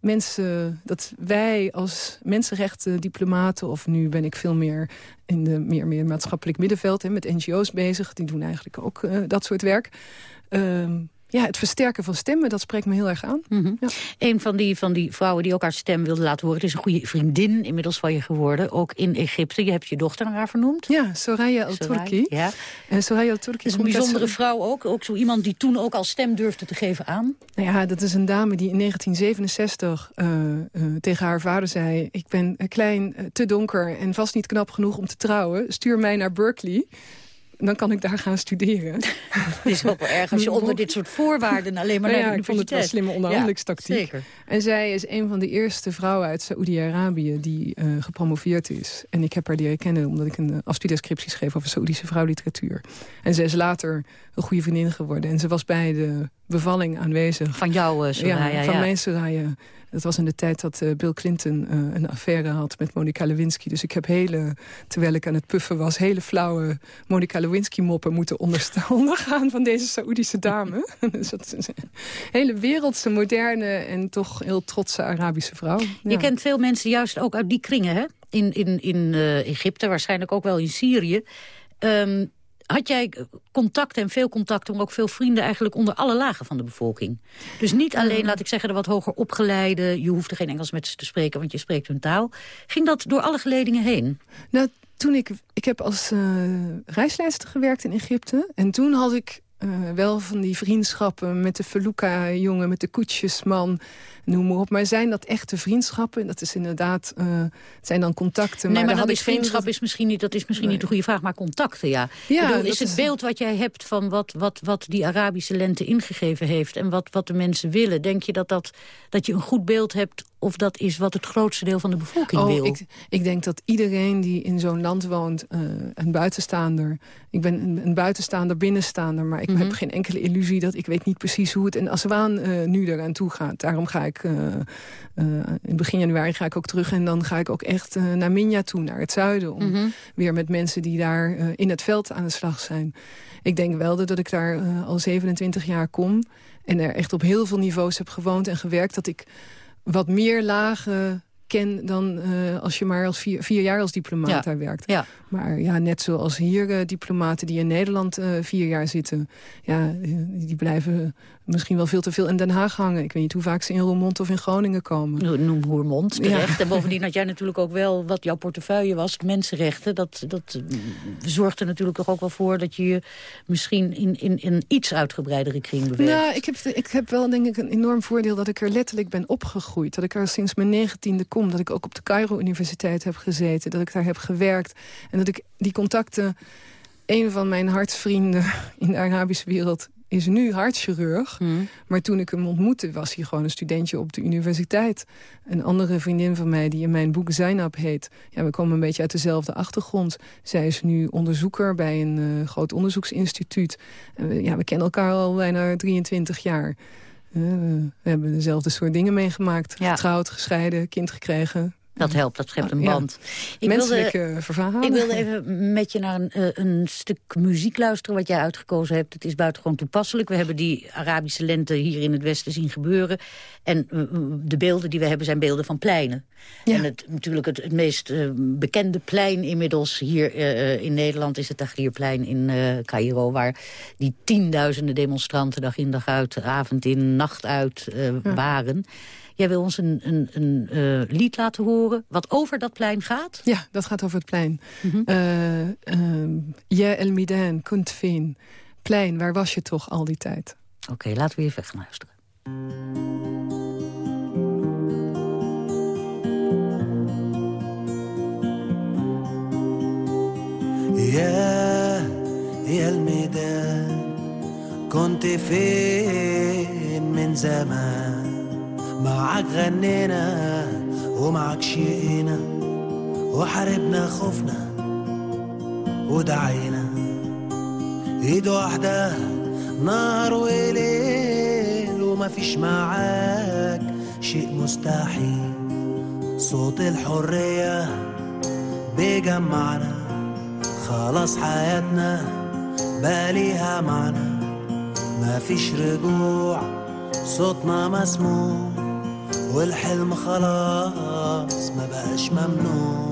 mensen, dat wij als mensenrechten diplomaten... of nu ben ik veel meer in de meer, meer maatschappelijk middenveld... Hè, met NGO's bezig, die doen eigenlijk ook eh, dat soort werk... Ehm, ja, het versterken van stemmen, dat spreekt me heel erg aan. Mhm. Een van die, van die vrouwen die ook haar stem wilde laten horen... het is een goede vriendin inmiddels van je geworden, ook in Egypte. Je hebt je dochter naar haar vernoemd. Ja, Soraya El-Turki. Ja. En Soraya El-Turki is een uit bijzondere Zo- vrouw ook. Ook zo iemand die toen ook al stem durfde te geven aan. Nou ja, dat is een dame die in 1967 eh, eh, tegen haar vader zei... ik ben eh, klein, eh, te donker en vast niet knap genoeg om te trouwen. Stuur mij naar Berkeley. Dan kan ik daar gaan studeren. Het is ook wel erg als je onder dit soort voorwaarden alleen maar Nou naar ja, ik vond het wel universiteit. slimme onderhandelingstactiek. Ja, zeker. En zij is een van de eerste vrouwen uit Saoedi-Arabië die eh, gepromoveerd is. En ik heb haar leren kennen omdat ik een uh, afstudeerscriptie schreef over Saoedische vrouwliteratuur. En ze is later een goede vriendin geworden. En ze was bij de bevalling aanwezig. Van jou, eh, Soraya, van ja. mijn Soraya. Dat was in de tijd dat eh, Bill Clinton eh, een affaire had met Monica Lewinsky. Dus ik heb hele, terwijl ik aan het puffen was... hele flauwe Monica Lewinsky-moppen moeten ondergaan van deze Saoedische dame. dus dat is een hele wereldse, moderne en toch heel trotse Arabische vrouw. Je kent veel mensen juist ook uit die kringen, hè? In, in, in eh, Egypte, waarschijnlijk ook wel in Syrië. Ehm, had jij contact en veel contact, maar ook veel vrienden... eigenlijk onder alle lagen van de bevolking? Dus niet alleen, laat ik zeggen, de wat hoger opgeleide... je hoefde geen Engels met ze te spreken, want je spreekt hun taal. Ging dat door alle geledingen heen? Nou, toen ik, ik heb als uh, reisleider gewerkt in Egypte. En toen had ik uh, wel van die vriendschappen met de Feluca-jongen, met de koetsjesman, noem maar op. Maar zijn dat echte vriendschappen? Dat is inderdaad, uh, het zijn dan contacten. Nee, maar, dan is vriendschap is misschien niet, dat is misschien niet de goede vraag, maar contacten, ja. ja bedoel, is het is... beeld wat jij hebt van wat, wat, wat die Arabische lente ingegeven heeft en wat, wat de mensen willen, denk je dat, dat, dat je een goed beeld hebt of dat is wat het grootste deel van de bevolking oh, wil? Ik, ik denk dat iedereen die in zo'n land woont, uh, een buitenstaander... Ik ben een, een buitenstaander, binnenstaander, maar ik mm -hmm. heb geen enkele illusie... dat ik weet niet precies hoe het in Aswaan uh, nu eraan toe gaat. Daarom ga ik, uh, in begin januari ga ik ook terug... en dan ga ik ook echt naar Minja toe, naar het zuiden... om mm -hmm. weer met mensen die daar in het veld aan de slag zijn. Ik denk wel dat ik daar al 27 jaar kom... en er echt op heel veel niveaus heb gewoond en gewerkt... dat ik wat meer lagen ken dan uh, als je maar als vier, vier jaar als diplomaat Ja. daar werkt. Ja. Maar ja, net zoals hier uh, diplomaten die in Nederland uh, vier jaar zitten... ja, die blijven misschien wel veel te veel in Den Haag hangen. Ik weet niet hoe vaak ze in Roermond of in Groningen komen. Noem Roermond, terecht. Ja. En bovendien had jij natuurlijk ook wel wat jouw portefeuille was, mensenrechten. Dat, dat zorgde natuurlijk toch ook wel voor dat je je misschien in, in, in iets uitgebreidere kring beweegt. Nou, ik heb, ik heb wel denk ik een enorm voordeel dat ik er letterlijk ben opgegroeid. Dat ik er sinds mijn negentiende kom. Dat ik ook op de Cairo Universiteit heb gezeten. Dat ik daar heb gewerkt. En dat ik die contacten... Een van mijn hartsvrienden in de Arabische wereld is nu hartchirurg. Hmm. Maar toen ik hem ontmoette was hij gewoon een studentje op de universiteit. Een andere vriendin van mij die in mijn boek Zainab heet. Ja, we komen een beetje uit dezelfde achtergrond. Zij is nu onderzoeker bij een uh, groot onderzoeksinstituut. En we, ja, we kennen elkaar al bijna 23 jaar. Uh, we hebben dezelfde soort dingen meegemaakt. Ja. Getrouwd, gescheiden, kind gekregen. Dat helpt, dat schept een Ja. band. Ik Menselijke wilde, verhalen. ik wilde even met je naar een, uh, een stuk muziek luisteren wat jij uitgekozen hebt. Het is buitengewoon toepasselijk. We hebben die Arabische lente hier in het Westen zien gebeuren. En uh, de beelden die we hebben zijn beelden van pleinen. Ja. En het, natuurlijk het, het meest uh, bekende plein inmiddels hier uh, in Nederland... is het Tahrirplein in uh, Cairo... waar die tienduizenden demonstranten dag in dag uit... avond in, nacht uit Ja. waren... Jij wil ons een, een, een uh, lied laten horen wat over dat plein gaat? Ja, dat gaat over het plein. Mhm. Uh, uh, Ja El Midan, kunt feen. Plein, waar was je toch al die tijd? Oké, okay, laten we even gaan luisteren. يا يا الميدان كنت فين من زمان معاك غنينا ومعاك شقينا وحاربنا خوفنا ودعينا. ايد واحدة نهار وليل ومفيش معاك شيء مستحيل. صوت الحرية بيجمعنا خلاص حياتنا بقى ليها معنى. مفيش رجوع صوتنا مسموع. والحلم خلاص ما بقاش ممنوع.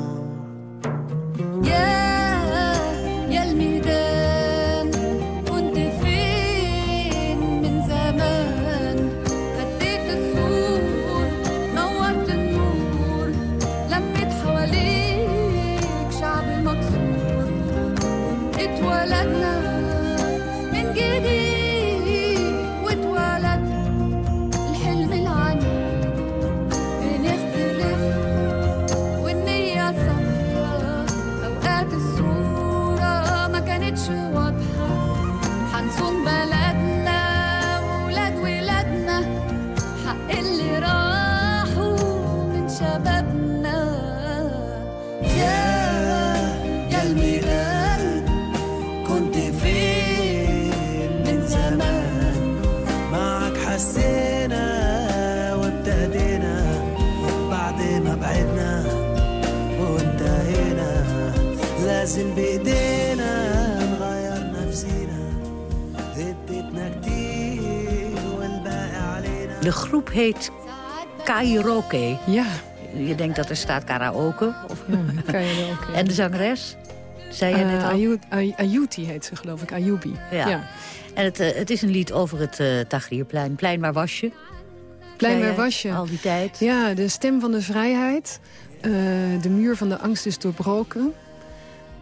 Groep heet Kairoke. Ja. Je denkt dat er staat karaoke. Of... Karaoke. En de zangeres? Zei jij Uh, net al? Ayuti heet ze, geloof ik. Ayubi. Ja. ja. En het, uh, het is een lied over het uh, Tahrirplein. Plein, waar was je? Plein, waar was je? Al die tijd. Ja, de stem van de vrijheid. Uh, de muur van de angst is doorbroken.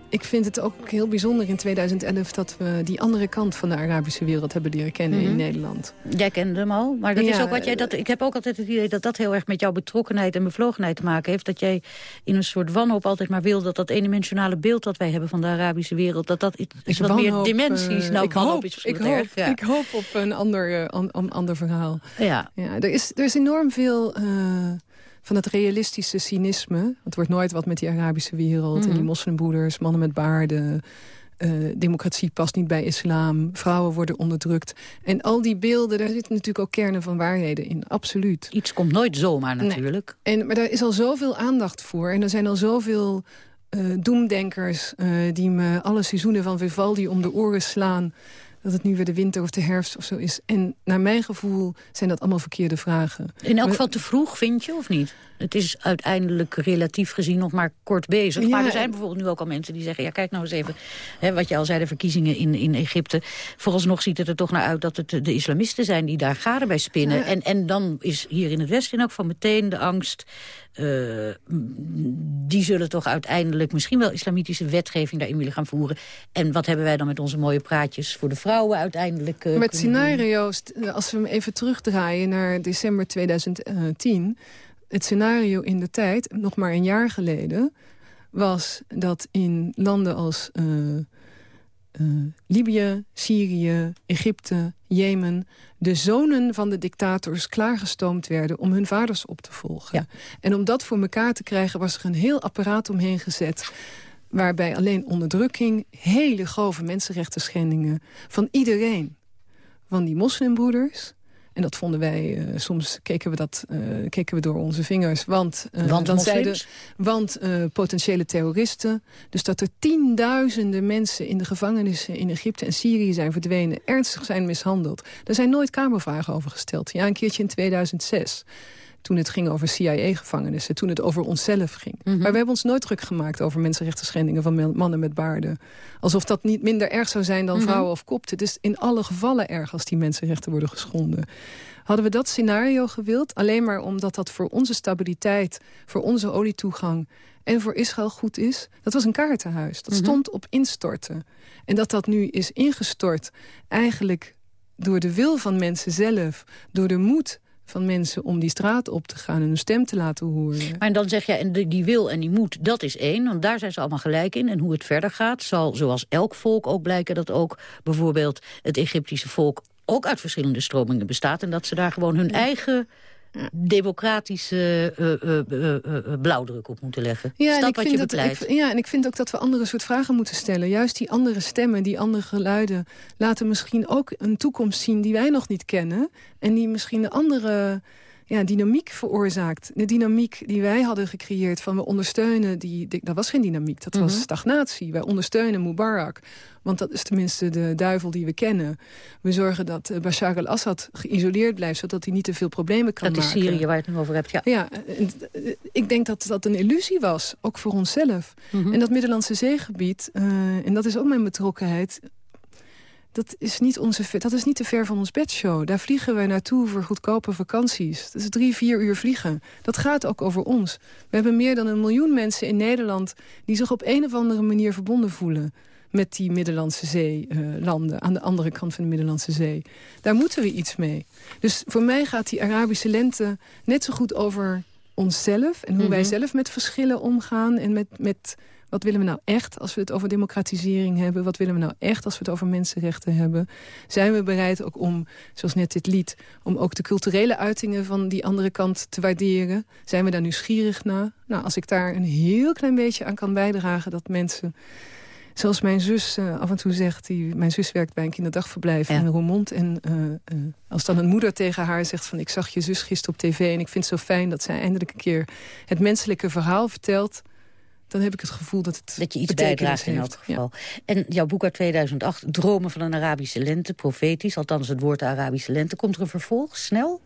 Ik vind het ook heel bijzonder in 2011 dat we die andere kant van de Arabische wereld hebben leren kennen Mhm. in Nederland. Jij kende hem al, maar dat is ook wat jij. Dat, ik heb ook altijd het idee dat dat heel erg met jouw betrokkenheid en bevlogenheid te maken heeft. Dat jij in een soort wanhoop altijd maar wil dat dat eendimensionale beeld dat wij hebben van de Arabische wereld, dat dat iets wat meer dimensies. eh, nou, ik hoop, is ik hoop, erg, ja. ik hoop op een ander, uh, an, an, ander verhaal. Ja. Ja, er, is, er is enorm veel uh, van het realistische cynisme. Het wordt nooit wat met die Arabische wereld Mhm. en die moslimbroeders, mannen met baarden. Uh, democratie past niet bij islam, vrouwen worden onderdrukt. En al die beelden, daar zitten natuurlijk ook kernen van waarheden in, absoluut. Iets komt nooit zomaar natuurlijk. Nee. En, maar daar is al zoveel aandacht voor en er zijn al zoveel uh, doemdenkers... Uh, die me alle seizoenen van Vivaldi om de oren slaan dat het nu weer de winter of de herfst of zo is. En naar mijn gevoel zijn dat allemaal verkeerde vragen. In elk geval te vroeg, vind je, of niet? Het is uiteindelijk relatief gezien nog maar kort bezig. Ja, maar er zijn bijvoorbeeld nu ook al mensen die zeggen... ja, kijk nou eens even, hè, wat je al zei, de verkiezingen in, in Egypte. Vooralsnog ziet het er toch naar uit dat het de islamisten zijn... die daar garen bij spinnen. Ja. En, en dan is hier in het Westen ook van meteen de angst... eh, die zullen toch uiteindelijk misschien wel islamitische wetgeving daarin willen gaan voeren. En wat hebben wij dan met onze mooie praatjes voor de vrouwen uiteindelijk eh, Met scenario's, eh, als we hem even terugdraaien naar december 2010... het scenario in de tijd, nog maar een jaar geleden... was dat in landen als Libië, Syrië, Egypte, Jemen... de zonen van de dictators klaargestoomd werden om hun vaders op te volgen. En om dat voor elkaar te krijgen was er een heel apparaat omheen gezet waarbij alleen onderdrukking, hele grove mensenrechten schendingen van iedereen. Van die moslimbroeders. En dat vonden wij, eh, soms keken we, dat, eh, keken we door onze vingers. Want, eh, Want dan zeiden, want potentiële terroristen. Dus dat er tienduizenden mensen in de gevangenissen in Egypte en Syrië zijn verdwenen. Ernstig zijn mishandeld. Daar zijn nooit kamervragen over gesteld. Ja, een keertje in 2006 toen het ging over CIA-gevangenissen, toen het over onszelf ging. Mhm. Maar we hebben ons nooit druk gemaakt over mensenrechten schendingen van mannen met baarden. Alsof dat niet minder erg zou zijn dan Mhm. vrouwen of kopten. Het is in alle gevallen erg als die mensenrechten worden geschonden. Hadden we dat scenario gewild, alleen maar omdat dat voor onze stabiliteit, voor onze olietoegang en voor Israël goed is? Dat was een kaartenhuis. Dat Mhm. stond op instorten. En dat dat nu is ingestort, eigenlijk door de wil van mensen zelf, door de moed van mensen om die straat op te gaan en hun stem te laten horen. Maar dan zeg je, en die, die wil en die moet, dat is één. Want daar zijn ze allemaal gelijk in. En hoe het verder gaat, zal zoals elk volk ook blijken... dat ook bijvoorbeeld het Egyptische volk ook uit verschillende stromingen bestaat... en dat ze daar gewoon hun eigen democratische eh, eh, eh, blauwdruk op moeten leggen. en dat ik wat vind je dat, ik, ja, en ik vind ook dat we andere soort vragen moeten stellen. Juist die andere stemmen, die andere geluiden... laten misschien ook een toekomst zien die wij nog niet kennen... en die misschien een andere ja, dynamiek veroorzaakt. De dynamiek die wij hadden gecreëerd van we ondersteunen... Die, die- dat was geen dynamiek, dat was Mhm. stagnatie. Wij ondersteunen Mubarak, want dat is tenminste de duivel die we kennen. We zorgen dat eh, Bashar al-Assad geïsoleerd blijft... zodat hij niet te veel problemen kan Dat is maken. Syrië waar je het nu over hebt, ja. Ja, eh, ik denk dat dat een illusie was, ook voor onszelf. Mhm. En dat Middellandse zeegebied, eh, en dat is ook mijn betrokkenheid... Dat is, niet onze, dat is niet te ver van ons bedshow. Daar vliegen wij naartoe voor goedkope vakanties. Dat is drie, vier uur vliegen. Dat gaat ook over ons. We hebben meer dan een miljoen mensen in Nederland... die zich op een of andere manier verbonden voelen met die Middellandse Zee-landen... aan de andere kant van de Middellandse Zee. Daar moeten we iets mee. Dus voor mij gaat die Arabische lente net zo goed over onszelf... en hoe wij Mhm. zelf met verschillen omgaan... en met, met wat willen we nou echt als we het over democratisering hebben? Wat willen we nou echt als we het over mensenrechten hebben? Zijn we bereid ook om, zoals net dit lied... om ook de culturele uitingen van die andere kant te waarderen? Zijn we daar nieuwsgierig naar? Nou, als ik daar een heel klein beetje aan kan bijdragen... dat mensen Zoals mijn zus eh, af en toe zegt, die, mijn zus werkt bij een kinderdagverblijf in Roermond. En eh, eh, als dan een moeder tegen haar zegt van ik zag je zus gisteren op tv... en ik vind het zo fijn dat zij eindelijk een keer het menselijke verhaal vertelt... dan heb ik het gevoel dat het Dat je iets bijdraagt in elk geval. En jouw boek uit 2008, Dromen van een Arabische lente, profetisch. Althans het woord Arabische lente. Komt er een vervolg, snel?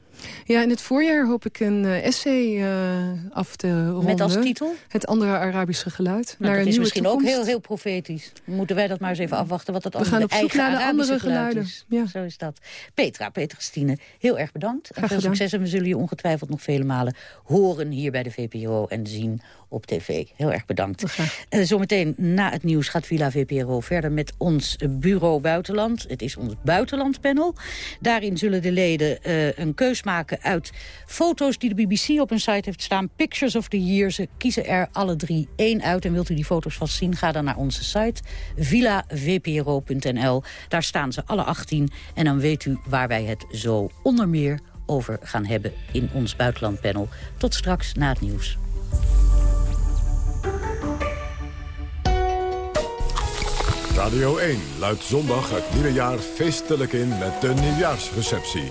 Ja, in het voorjaar hoop ik een eh, essay eh, af te ronden. Met als titel? Het andere Arabische geluid. Nou, naar dat een is misschien ook heel, heel profetisch. Moeten wij dat maar eens even afwachten wat dat We andere gaan op zoek naar de andere geluid geluiden. Ja. Zo is dat. Petra, Petra Christine, heel erg bedankt. En veel succes en we zullen je ongetwijfeld nog vele malen horen hier bij de VPRO en zien op tv. Heel erg bedankt. En zometeen na het nieuws gaat Villa VPRO verder met ons bureau buitenland. Het is ons buitenlandpanel. Daarin zullen de leden eh, een keus maken uit foto's die de BBC op hun site heeft staan. Pictures of the Year. Ze kiezen er alle drie één uit. En wilt u die foto's vast zien, ga dan naar onze site villavpro.nl. Daar staan ze alle 18. En dan weet u waar wij het zo onder meer over gaan hebben in ons buitenlandpanel. Tot straks na het nieuws. Radio 1 luidt zondag het nieuwe jaar feestelijk in met de nieuwjaarsreceptie.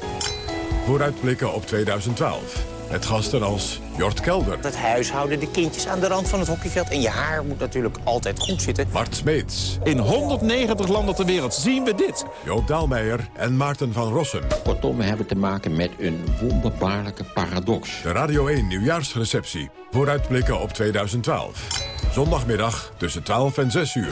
Vooruitblikken op 2012. Met gasten als Jort Kelder, Het huishouden, de kindjes aan de rand van het hockeyveld. En je haar moet natuurlijk altijd goed zitten. Bart Smeets, In 190 landen ter wereld zien we dit. Joop Daalmeijer en Maarten van Rossum. Kortom, we hebben te maken met een wonderbaarlijke paradox. De Radio 1 nieuwjaarsreceptie. Vooruitblikken op 2012. Zondagmiddag tussen 12 en 6 uur.